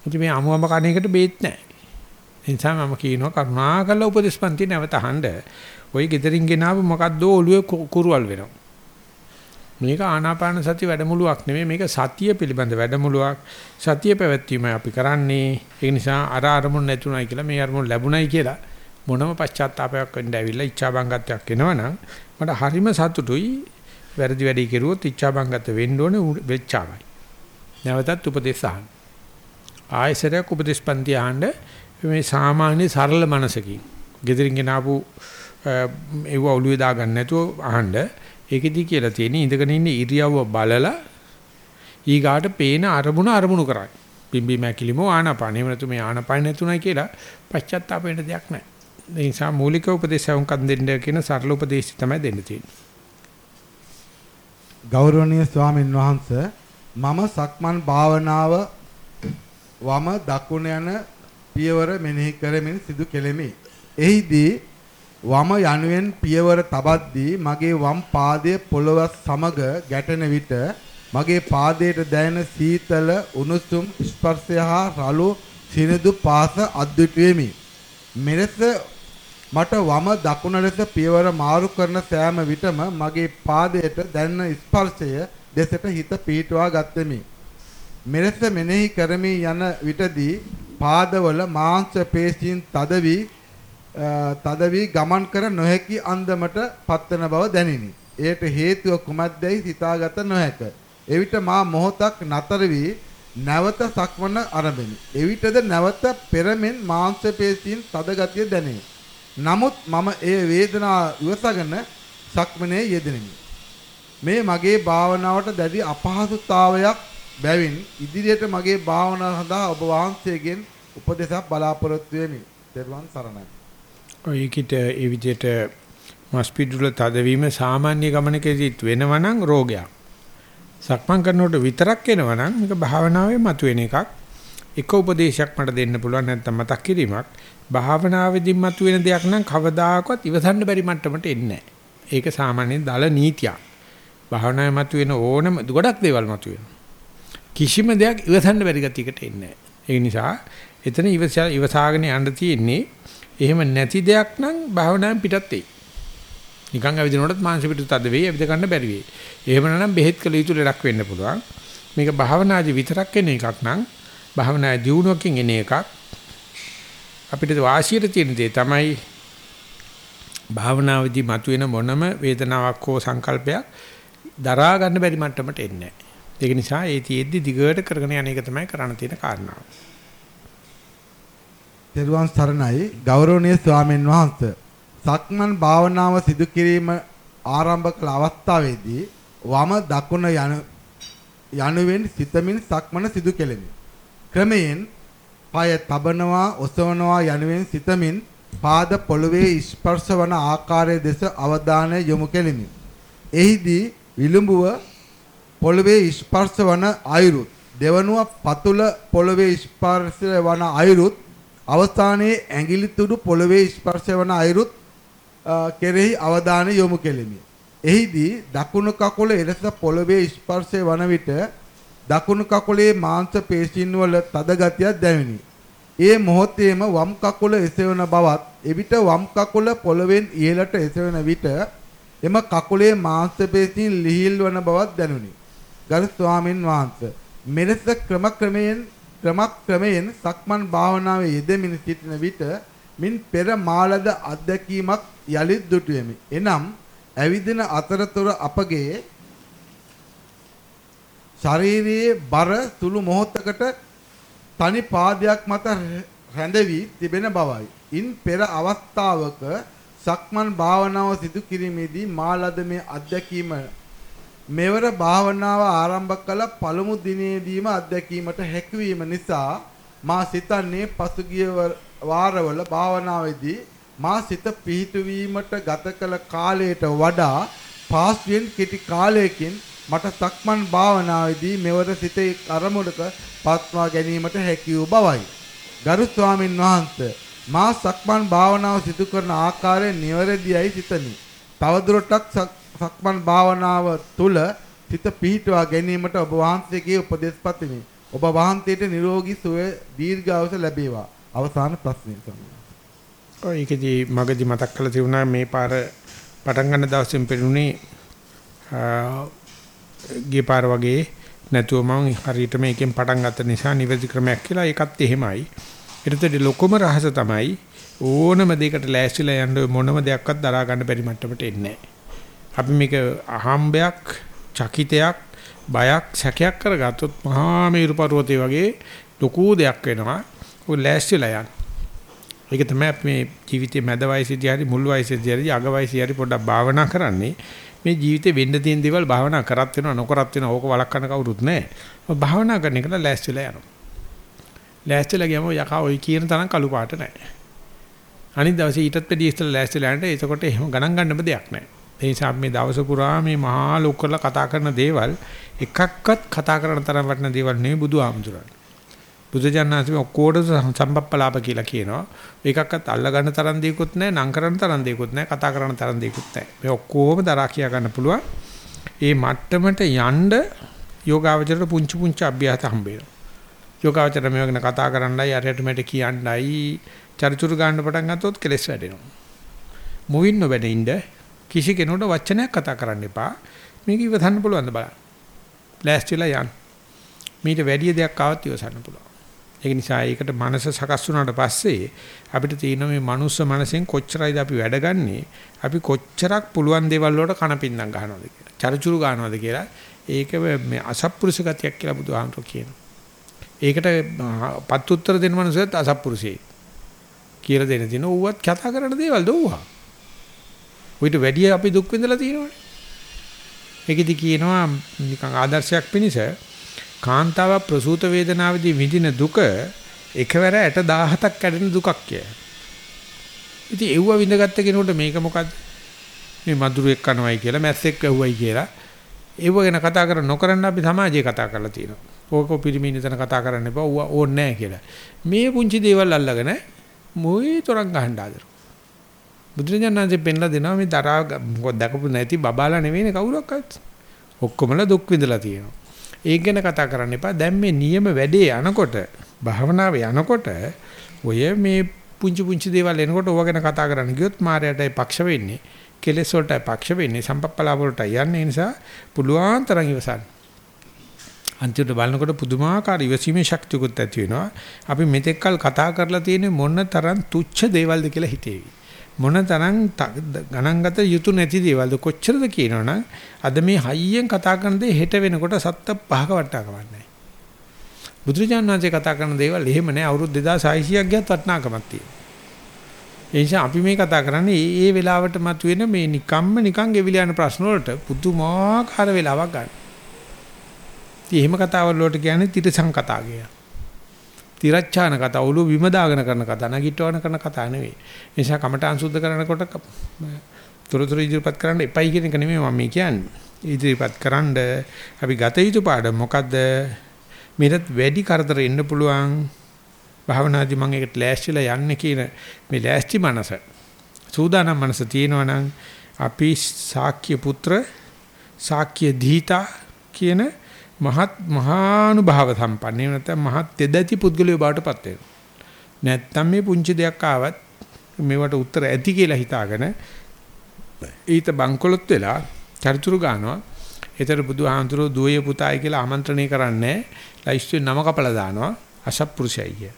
ඉතින් මේ අමුවම කණ එකට බේත් නැහැ. ඒ නිසා මම කියනවා කරුණාකරලා උපදේශපන්ති නැවත අහන්න. ওই gederin ගෙනාව මොකද්ද ඔළුවේ කුරුවල් වෙනවා. මේක ආනාපාන සති වැඩමුළුවක් නෙමෙයි මේක සතිය පිළිබඳ වැඩමුළුවක්. සතිය පැවැත්වීමයි අපි කරන්නේ. ඒ නිසා අර අරමුණ නැතුණයි කියලා මේ අරමුණ ලැබුණයි කියලා මොනම පශ්චාත්තාවයක් වෙන්න ඇවිල්ලා ඉච්ඡා බංගත්වයක් එනවනම් මට හරිම සතුටුයි වැරදි වැඩේ කෙරුවොත් ඉච්ඡා බංගත්ව වෙන්න ඕනේ වෙච්චාවයි. නැවතත් උපදේශ අහන්න. ආයසරයක් උපදේශ පන්ති අහන්න මේ සාමාන්‍ය සරල මනසකින් gedirin ගෙනාවු ඒව ඔළුවේ දාගන්න නැතුව අහන්න ඒකෙදි කියලා තියෙන ඉඳගෙන ඉන්න ඉරියව්ව බලලා ඊගාට පේන අරමුණ අරමුණු කරයි. පිම්බි මැකිලිම ආනාපාන. එහෙම නැතු මේ ආනාපාන නැතුණයි කියලා පශ්චාත්තාප වෙන්න දෙයක් නැහැ. ඒ නිසා මූලික උපදේශයන් කන් දෙන්න කියන සරල උපදේශය තමයි දෙන්න තියෙන්නේ. ගෞරවනීය ස්වාමින් වහන්සේ මම සක්මන් භාවනාව වම දකුණ යන පියවර මෙනෙහි කරමින් සිදු කෙලෙමි. එහිදී වම යනුවෙන් පියවර තබද්දී මගේ වම් පාදයේ පොළව සමග ගැටෙන විට මගේ පාදයට දැනෙන සීතල උණුසුම් ස්පර්ශය හා රළු සිනිඳු පාස අද්විතීමි. මෙලෙස මට වම දකුණ ලෙස පියවර මාරු කරන සෑම විටම මගේ පාදයට දැනෙන ස්පර්ශය දෙසට හිත පීටුවා ගත්ෙමි. මෙලෙස මෙනෙහි කරමි යන විටදී පාදවල මාංශ පේශීන් තද වී තද වී ගමන් කර නොහැකි අන්දමට පත්වන බව දැනිනි. එයට හේතුව කුමක්දයි සිතාගත නොහැක. එවිට මා මොහොතක් නතර වී නැවත සක්මන ආරම්භෙමි. එවිටද නැවත පෙරමෙන් මාංශ පේශීන් තද ගතිය දැනේ. නමුත් මම ඒ වේදනාව ඉවසගෙන සක්මනේ යෙදෙනෙමි. මේ මගේ භාවනාවට දැඩි අපහසුතාවයක් බැවින් ඉදිරියට මගේ භාවනාව සඳහා ඔබ වහන්සේගෙන් උපදෙසක් බලාපොරොත්තු වෙමි. ත්වන් සරණයි. ඔයකිට ඒ විදිහට මස්පිඩුල තදවීම සාමාන්‍ය ගමනකදීත් වෙනවනම් රෝගයක්. සක්මන් කරනකොට විතරක් එනවනම් මේක භාවනාවේ මතුවෙන එකක්. එක උපදේශයක් මට දෙන්න පුළුවන් නැත්නම් මතක් කිරීමක්. භාවනාවේදී මතුවෙන දෙයක් නම් කවදාකවත් ඉවසන්න බැරි මට්ටමට එන්නේ ඒක සාමාන්‍යයෙන් දල නීතියක්. භාවනාවේ මතුවෙන ඕනම ගොඩක් දේවල් මතුවෙනවා. කිසිම දෙයක් ඉවසන්න බැරි ගතියකට එන්නේ ඒ නිසා එතන ඉවසාගෙන යන්න තියෙන්නේ එහෙම නැති දෙයක් නම් භාවනාවෙන් පිටත් වෙයි. නිකන් ඇවිදිනකොටත් මානසික පිටු තද වෙයි, ඇවිද ගන්න බැරි වෙයි. එහෙම නම් බෙහෙත් කළ යුතු ලඩක් වෙන්න පුළුවන්. මේක භාවනාදී විතරක් එන එකක් නම් භාවනායේ දියුණුවකින් එන එකක්. අපිට වාසියට තියෙන දේ තමයි භාවනාවේදී මතුවෙන මොනම වේදනාවක් හෝ සංකල්පයක් දරා ගන්න බැරි මට්ටමට එන්නේ නැහැ. ඒක නිසා ඒ තියෙද්දි දිගට කරගෙන යන එක තමයි කරන්න තියෙන කාරණාව. තෙරුවන් සරණයි ගෞරවනීය ස්වාමීන් වහන්සේ. සක්මන් භාවනාව සිදු කිරීම ආරම්භ කළ අවස්ථාවේදී වම දකුණ යන යනුවෙන් සිතමින් සක්මන සිදු කෙලෙමි. ක්‍රමයෙන් পায় තබනවා ඔසවනවා යනුවෙන් සිතමින් පාද පොළවේ ස්පර්ශ වන ආකාරය දෙස අවධානය යොමු කෙලිමි. එහිදී විලුඹුව පොළවේ ස්පර්ශ වන අයුරුත් දෙවනුව පතුල පොළවේ ස්පර්ශ වන අයුරුත් අවස්ථානයේ ඇඟිලි තුඩු පොළවේ ස්පර්ශ වන අයුරුත් කෙරෙහි අවධානය යොමු කෙලිමි. එහිදී දකුණු කකුල එලෙස පොළවේ ස්පර්ශය වන විට දකුණු කකුලේ මාංශ පේශීන් වල තද ගතියක් දැවිනි. ඒ මොහොතේම වම් කකුල එසවෙන බවත් එවිට වම් කකුල පොළවෙන් ඉහළට එසවෙන විට එම කකුලේ මාංශ පේශීන් ලිහිල් වන බවත් දැනුනි. ගරු ස්වාමින් වහන්සේ මෙලෙස ක්‍රම ක්‍රමයෙන් ක්‍රමක් ක්‍රමයෙන් සක්මන් භාවනාවේ යෙදෙමින් සිටින විට මින් පෙර මාලද අත්දැකීමක් යලිත් දුටුවෙමි. එනම් ඇවිදින අතරතුර අපගේ ශරීරයේ බර සුළු මොහොතකට තනි පාදයක් මත රැඳවි තිබෙන බවයි. ඉන් පෙර අවස්ථාවක සක්මන් භාවනාව සිදු කිරීමේදී මා ලද මේ අත්දැකීම මෙවර භාවනාව ආරම්භ කළ පළමු දිනේදීම අත්දැකීමට හැකියවීම නිසා මා සිතන්නේ පසුගිය වාරවල භාවනාවේදී මා සිත පිහිටුවීමට ගත කළ කාලයට වඩා පාස්වෙන් කෙටි කාලයකින් මට සක්මන් භාවනාවේදී මෙවර සිතේ අරමුණක පත්වා ගැනීමට හැකි වූ බවයි. ගරු ස්වාමින් වහන්සේ මා සක්මන් භාවනාව සිදු කරන ආකාරය නිවැරදියයි සිතමි. තවදුරටත් සක්මන් භාවනාව තුල සිත පිහිටවා ගැනීමට ඔබ වහන්සේගේ උපදෙස් පතමි. ඔබ වහන්සේට නිරෝගී සුවය දීර්ඝායුෂ ලැබේවා. අවසාන ප්‍රශ්නය තමයි. ඔය ඒකදී මගදී මතක් කරලා තිබුණා මේ පාර පටන් ගන්න දවසෙන් පෙරුණේ ගිය පාර වගේ නැතුව මම හරියට මේකෙන් පටන් ගත්ත නිසා නිවැරදි ක්‍රමයක් කියලා ඒකත් එහෙමයි. ඊටතේ ලොකුම රහස තමයි ඕනම දෙයකට ලෑස්තිලා යන්න මොනම දෙයක්වත් දරා ගන්න බැරි මට්ටමට එන්නේ අපි මේක අහම්බයක්, චකිතයක්, බයක්, සැකයක් කරගත්තොත් මහා මේරු පර්වතය වගේ ලොකු දෙයක් වෙනවා. ඔය ලෑස්තිලා යන්න. ඒක තමයි අපි මේ ජීවිතයේ මැද වයසේදී හරි මුල් වයසේදී හරි අග වයසේ හරි පොඩ්ඩක් භාවනා කරන්නේ. මේ ජීවිතේ වෙන්න තියෙන දේවල් භාවනා කරත් වෙනවා නොකරත් වෙනවා. ඕක වළක්වන්න කවුරුත් නැහැ. භාවනා කරන එකට ලෑස්තිලා යනවා. ලෑස්තිලා ගියම යකා ඔයි කියන තරම් කළු පාට නැහැ. අනිත් දවසේ ඊටත් වැඩි ඉස්සෙල්ලා ලෑස්තිලා යන්න එතකොට එහෙම ගණන් ගන්නම දෙයක් නැහැ. ඒ නිසා මේ දවස පුරා මේ මහා ලොක් කරලා කතා කරන දේවල් එකක්වත් කතා කරන තරම් වටින දේවල් නෙවෙයි බුදු ආමතුරන්. බුදුජානනාංශமே ඔක්කොට සම්පප්පලාප කියලා කියනවා. ඒකක්වත් අල්ල ගන්න තරම් දෙයක්වත් නැහැ, නම් කරන තරම් දෙයක්වත් නැහැ, කතා කරන තරම් දෙයක්වත් නැහැ. මේ ඔක්කොම දරා කියා ගන්න පුළුවන්. ඒ මට්ටමට යන්න යෝගාවචරයට පුංචි පුංචි අභ්‍යාස හම්බ වෙනවා. යෝගාවචර මේ වගේ කතා කරන්නයි අරයට මට කියන්නයි චරිචුරු ගන්න පටන් ගත්තොත් කෙලස් වැඩෙනවා. මොවින් නොබැනින්ද කිසි කෙනෙකුට වචනයක් කතා කරන්න එපා. මේක ඉවසන්න පුළුවන් ද බලන්න. ලෑස්තිලා යන්න. මීට වැඩි දෙයක් ආවත් ඉවසන්න පුළුවන්. ඒක නිසා ඒකට මනස සකස් වුණාට පස්සේ අපිට තියෙන මේ මනුස්ස මනසෙන් කොච්චරයිද අපි වැඩගන්නේ අපි කොච්චරක් පුළුවන් දේවල් වලට කනපින්නම් ගන්නවද කියලා. චරිචුරු ගන්නවද කියලා ඒක මේ අසත්පුරුෂ ගතියක් කියලා බුදුහාමරෝ කියනවා. ඒකට පත් උත්තර දෙන්න මනුස්සයත් අසත්පුරුෂයෙක්. කියලා දෙන්න තියෙන ඌවත් කතා කරන දේවල් දෝවා. උවිත වැඩි අපි දුක් විඳලා තියෙනවනේ. ඒකෙදි කියනවා නිකන් ආදර්ශයක් පිණිස කාන්තාව ප්‍රසූත වේදනාවේදී විඳින දුක එකවර 60000ක් කැඩෙන දුකක් කිය. ඉතින් එව්ව විඳගත්ත කෙනෙකුට මේක මොකද්ද? මේ මధుරෙක් කනවයි කියලා මැස්සෙක් වැහුවයි කියලා ඒව ගැන කතා කර නොකරන අපි සමාජයේ කතා කරලා තියෙනවා. ඕක පිරිමින් ඉතන කතා කරන්න එපා. ඕන්නේ නැහැ කියලා. මේ පුංචි දේවල් අල්ලගෙන මොයි තරම් ගහන්න ආදර. බුදුරජාණන්සේ පෙන්ලා දෙනවා මේ දරා මොකද දැකපු නැති බබාලා නෙවෙයිනේ කවුරක්වත්. ඔක්කොමලා දුක් විඳලා තියෙනවා. ඒක ගැන කතා කරන්න එපා. දැන් මේ නියම වැඩේ යනකොට භාවනාවේ යනකොට ඔය මේ පුංචි පුංචි දේවල් එනකොට ඕවා ගැන කතා කරන්න ගියොත් මායයටයි පක්ෂ වෙන්නේ. කෙලෙස් වලටයි පක්ෂ වෙන්නේ. සම්පප්පලා වලටයි යන්නේ. නිසා පුළුවන් තරම් ඉවසන්න. අන්තිමට බලනකොට පුදුමාකාර ඉවසීමේ ශක්තියකුත් ඇති වෙනවා. අපි මෙතෙක්කල් කතා කරලා තියෙන්නේ මොන තරම් තුච්ඡ දේවල්ද කියලා හිතේවි. මොන තරම් ගණන්ගත යුතු නැති දේවල්ද කොච්චරද කියනවනම් අද මේ හයියෙන් කතා කරන දේ හෙට වෙනකොට සත්ත පහක වටා කවන්නේ. බුදුරජාණන් වහන්සේ කතා කරන දේවල් එහෙම නෑ අවුරුදු 2600ක් ගියත් වටිනාකමක් තියෙනවා. ඒ නිසා අපි මේ කතා කරන්නේ ඒ ඒ වෙලාවට මතුවෙන මේ නිකම්ම නිකන් ගෙවිලා යන ප්‍රශ්න වලට පුදුමාකාර වෙලාවක් ගන්න. ඉතින් එහෙම කතාවල් වලට කියන්නේ තිරසං කතා කියලා. තිරච්ඡාන කතා ඔළුව බිම දාගෙන කරන කතා නැගිටවන කරන කතා නෙවෙයි. ඒ නිසා කමඨාන් සුද්ධ කරනකොට තොරතුරු ඉදිරිපත් කරන්න එපයි කියන එක නෙමෙයි මම කියන්නේ. ඉදිරිපත් කරන්න අපි ගත යුතු පාඩම මොකද්ද? මෙරත් වැඩි කරදර එන්න පුළුවන්. භාවනාදී මම ඒකට ලෑස්තිලා යන්නේ කියන මේ ලෑස්ති මනස. සූදානම් මනස තියෙනවනම් අපි ශාක්‍ය පුත්‍ර ශාක්‍ය දීතා කියන මහත් මහානුභාව සම්පන්න නැත්නම් මහත් තෙදැති පුද්ගලයෝ බවට පත් වෙනවා. නැත්නම් මේ පුංචි දෙයක් ආවත් මේවට උත්තර ඇති කියලා හිතාගෙන ඊට බංකොලොත් වෙලා චරිචුරු ගන්නවා. ඒතර බුදුහාමුදුරුවෝ දුවේ පුතායි කියලා ආමන්ත්‍රණය කරන්නේ ලයිස්ට් නම කපලා දානවා අසත්පුරුෂයයි කිය.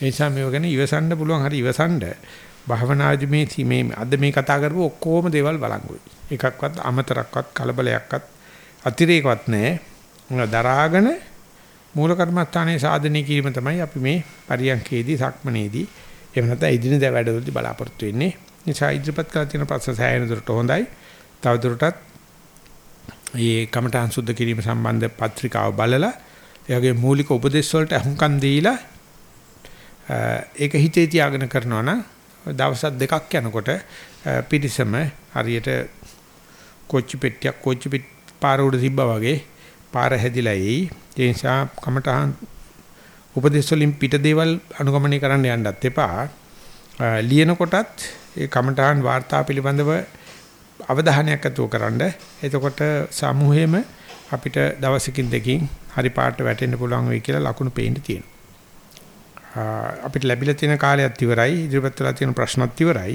ඒ නිසා මේව ගැන ඉවසන්න පුළුවන් හරි ඉවසන්න භවනාදි මේ මේ අද මේ කතා කරපු ඔක්කොම දේවල් බලංගුයි. එකක්වත් අමතරක්වත් කලබලයක්වත් අතිරේකවත් නැහැ. දරාගෙන මූල කර්මස්ථානයේ සාධනය කිරීම තමයි අපි මේ පරියන්කේදී සක්මනේදී එහෙම නැත්නම් ඉදිනදා වැඩවලදී බලාපොරොත්තු වෙන්නේ. නිසා ඉදිරිපත් කරලා තියෙන ප්‍රශ්න සෑහෙන දුරට හොඳයි. තව දුරටත් මේ කමඨාන් සුද්ධ කිරීම සම්බන්ධ පත්‍රිකාව බලලා එයාගේ මූලික උපදේශ වලට අහුම්කම් දීලා ඒක හිතේ තියාගෙන කරනවා නම් දවස් දෙකක් යනකොට පිටිසම හරියට කොච්චි පෙට්ටියක් කොච්චි පාර උඩ තිබ්බා වගේ පාර හැදිලා එයි. ඒ නිසා කමටහන් උපදේශ වලින් පිට දේවල් අනුගමනය කරන්න යන්නත් එපා. ලියන කොටත් ඒ කමටහන් වාර්තා පිළිබඳව අවධානයක් අතුව කරන්න. එතකොට සමූහෙම අපිට දවසකින් දෙකකින් හරි පාට වැටෙන්න පුළුවන් වෙයි කියලා ලකුණු පේන්න තියෙනවා. අපිට ලැබිලා තියෙන කාලයත් ඉවරයි. ඉදිරිපත් වෙලා තියෙන ප්‍රශ්නත් ඉවරයි.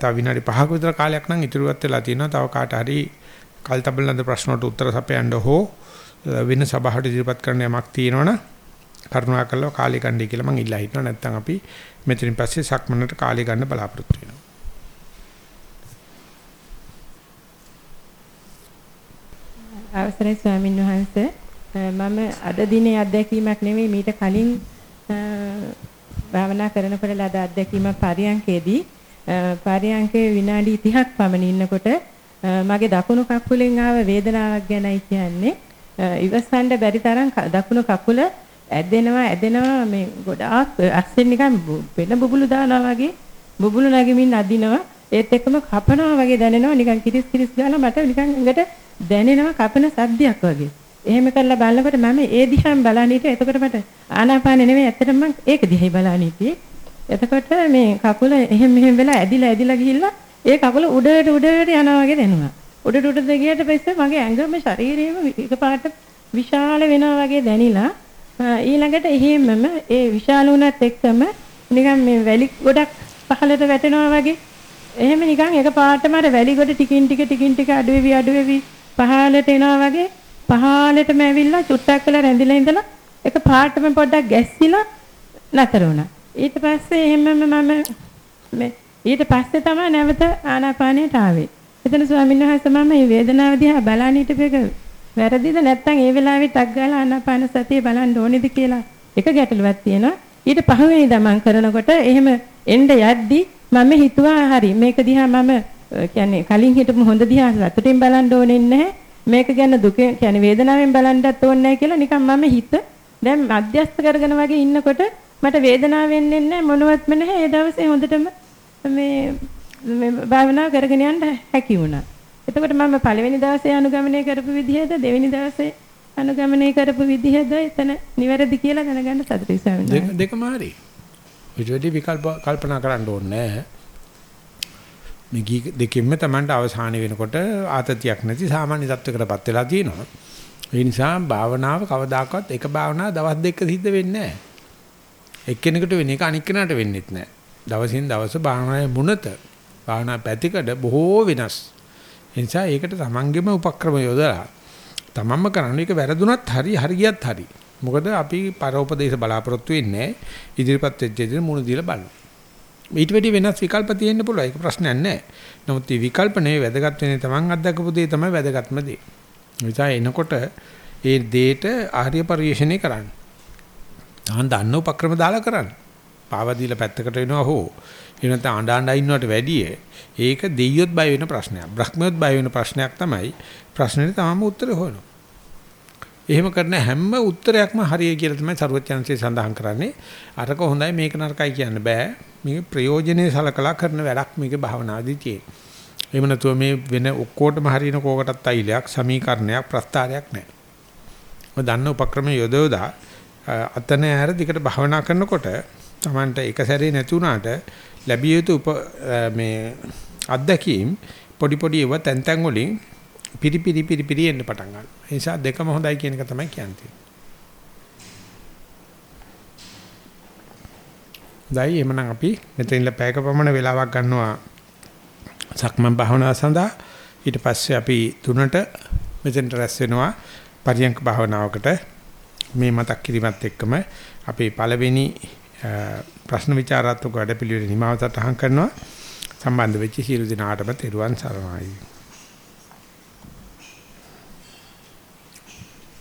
තව විනාඩි 5ක විතර කාලයක් නම් ඉතුරුවත් වෙලා තියෙනවා. තව කාට හරි කල්තබලඳ ප්‍රශ්නට උත්තර සපයන්න හෝ වෙන සභාවට ඉදිරිපත් කරන්න යමක් තියෙනවනම් කරුණාකරලා කාලය ගන්නයි කියලා මම ඉල්ලා හිටනවා. නැත්නම් අපි මෙතනින් පස්සේ සක්මනට කාලය ගන්න බලාපොරොත්තු වෙනවා. අවසරයි ස්වාමින් වහන්සේ. මම අද දිනේ අත්දැකීමක් නෙවෙයි මීට කලින් භාවනා කරනකොට ලද අත්දැකීම පරියන්කේදී පරියන්කේ විනාඩි 30ක් පමණ ඉන්නකොට මගේ දකුණු කකුලෙන් ආව වේදනාවක් ගැනයි කියන්නේ. ඉවසන්න බැරි තරම් දකුණු කකුල ඇදෙනවා ඇදෙනවා මේ ගොඩාක් අස්සෙන් නිකන් වෙන බුබුලු දානවා වගේ බුබුලු නැගෙමින් අදිනවා ඒත් එක්කම කපනවා වගේ දැනෙනවා නිකන් කිරිස් කිරිස් ගාලා මට නිකන් ඇඟට දැනෙනවා කපන සද්දයක් වගේ. එහෙම කරලා බලනකොට මම ඒ දිහාම බලන් හිටියා. එතකොට මට ආනාපානෙ නෙමෙයි ඇත්තටම මම ඒක දිහායි බලන් හිටියේ. එතකොට මේ කකුල එහෙම මෙහෙම වෙලා ඇදිලා ඇදිලා ගිහිල්ලා ඒ කකුල උඩට උඩට යනවා වගේ දැනුණා. උඩට උඩට ගියට පස්සේ මගේ ඇඟම ශරීරයම එකපාරට විශාල වෙනවා වගේ දැනිලා ඊළඟට එහෙමම ඒ විශාල වුණත් එක්කම නිකන් මේ වැලි ගොඩක් පහළට වැටෙනවා වගේ එහෙම නිකන් එකපාරටම අර වැලි ගොඩ ටිකින් ටික ටිකින් ටික අඩු වෙවි අඩු වෙවි පහළට එනවා වගේ පහළටම ඇවිල්ලා චුට්ටක් වෙලා රැඳිලා ඉඳලා එක පාටම පොඩ්ඩක් ගැස්සිලා නතර වුණා. ඊට පස්සේ එහෙමම මම මේ ඊට පස්සේ තමයි නැවත ආනාපානයට ආවේ. එතන ස්වාමීන් වහන්සේ මම මේ වේදනාව දිහා බලන්න හිටපෙක වැරදිද නැත්නම් ඒ වෙලාවේ ටක් ගාලා ආනාපාන සතිය බලන්න ඕනේද කියලා එක ගැටලුවක් තියෙනවා. ඊට පහවෙනි දමන් කරනකොට එහෙම එන්න යද්දි මම හිතුවා හරි මේක දිහා මම කියන්නේ කලින් හිටපු හොඳ දිහා සතුටින් බලන්න ඕනේ නැහැ. මේක ගැන දුක කියන්නේ වේදනාවෙන් බලන්නත් ඕනේ නැහැ කියලා නිකන් මම හිත දැන් මධ්‍යස්ත කරගෙන වගේ ඉන්නකොට මට වේදනාව වෙන්නේ නැහැ මොනවත්ම නැහැ. ඒ දවසේ හොඳටම මේ මේ භාවනාව කරගෙන යන්න හැකි වුණා. එතකොට මම පළවෙනි දවසේ අනුගමනය කරපු විදිහද දෙවෙනි දවසේ අනුගමනය කරපු විදිහද එතන නිවැරදි කියලා දැනගන්න සතුටුයි ස්වාමීන්. දෙකම හරි. විදිහට විකල්ප කල්පනා කරන්න ඕනේ නැහැ. මේ දෙකෙන්ම Tamanට අවසාන වෙනකොට ආතතියක් නැති සාමාන්‍ය තත්වයකටපත් වෙලා තියෙනවා. ඒ නිසා භාවනාව කවදාකවත් එක භාවනාව දවස් දෙක සිද්ධ වෙන්නේ නැහැ. එක්කෙනෙකුට වෙන එක අනික් කෙනාට වෙන්නේත් නැහැ. දවසින් දවස භාවනාවේ මුනත භාවනා පැතිකඩ බොහෝ වෙනස්. ඒ නිසා ඒකට තමන්ගේම උපක්‍රම යොදලා තමන්ම කරන්න ඒක වැරදුනත් හරි හරියත් හරි. මොකද අපි පරෝපදේශ බලාපොරොත්තු වෙන්නේ ඉදිරිපත් වෙච්ච දේ මුණ දීලා බලන්න. ඊට වැඩි වෙනස් විකල්ප තියෙන්න පුළුවන්. ඒක ප්‍රශ්නයක් නැහැ. නමුත් මේ විකල්ප නෙවෙයි වැදගත් වෙන්නේ තමන් අත්දකපු දේ තමයි වැදගත්ම දේ. නිසා එනකොට ඒ දේට ආර්ය පරිශ්‍රණය කරන්න. තමන් දන්න උපක්‍රම දාලා කරන්න. පාව දීලා පැත්තකට වෙනවා හෝ එනත අඬ අඬ ඉන්නවට වැඩිය ඒක දෙයියොත් බය වෙන ප්‍රශ්නයක්. බ්‍රහ්මියොත් බය වෙන ප්‍රශ්නයක් තමයි. ප්‍රශ්නෙට තමම උත්තර හොයනවා. එහෙම කරන හැම උත්තරයක්ම හරියයි කියලා තමයි සරුවචනන්සේ සඳහන් කරන්නේ. අරක හොඳයි මේක නරකයි කියන්න බෑ. මේක ප්‍රයෝජනේ සලකලා කරන වැඩක් මේක භාවනාදී තියෙන. එහෙම නැතුව මේ වෙන ඔක්කොටම හරියන කෝකටත් අයිලයක් සමීකරණයක් ප්‍රස්තාරයක් නැහැ. ඔය දන්න උපක්‍රම යොදවලා අතන ඇර දිකට භාවනා කරනකොට Tamanට එක සැරේ නැති වුණාට ලැබිය යුතු මේ අත්දැකීම් පොඩි පොඩි ඒවා තැන් තැන් වලින් පිරි පිරි පිරි පිරි එන්න පටන් ගන්නවා. ඒ නිසා දෙකම හොඳයි කියන එක තමයි කියන්නේ. දැයි එමනම් අපි මෙතනින්ලා පැයක පමණ වෙලාවක් ගන්නවා සක්මන් භාවනාව සඳහා. ඊට පස්සේ අපි තුනට මෙතෙන්ට රැස් වෙනවා පරියන්ක භාවනාවකට මේ මතක් කිරීමත් එක්කම අපේ පළවෙනි ප්‍රශ්න විචාරාත්මක වැඩපිළිවෙල නිමාව සටහන් කරනවා. සම්බන්ධ වෙච්ච සියලු දෙනාටම තෙරුවන් සරණයි.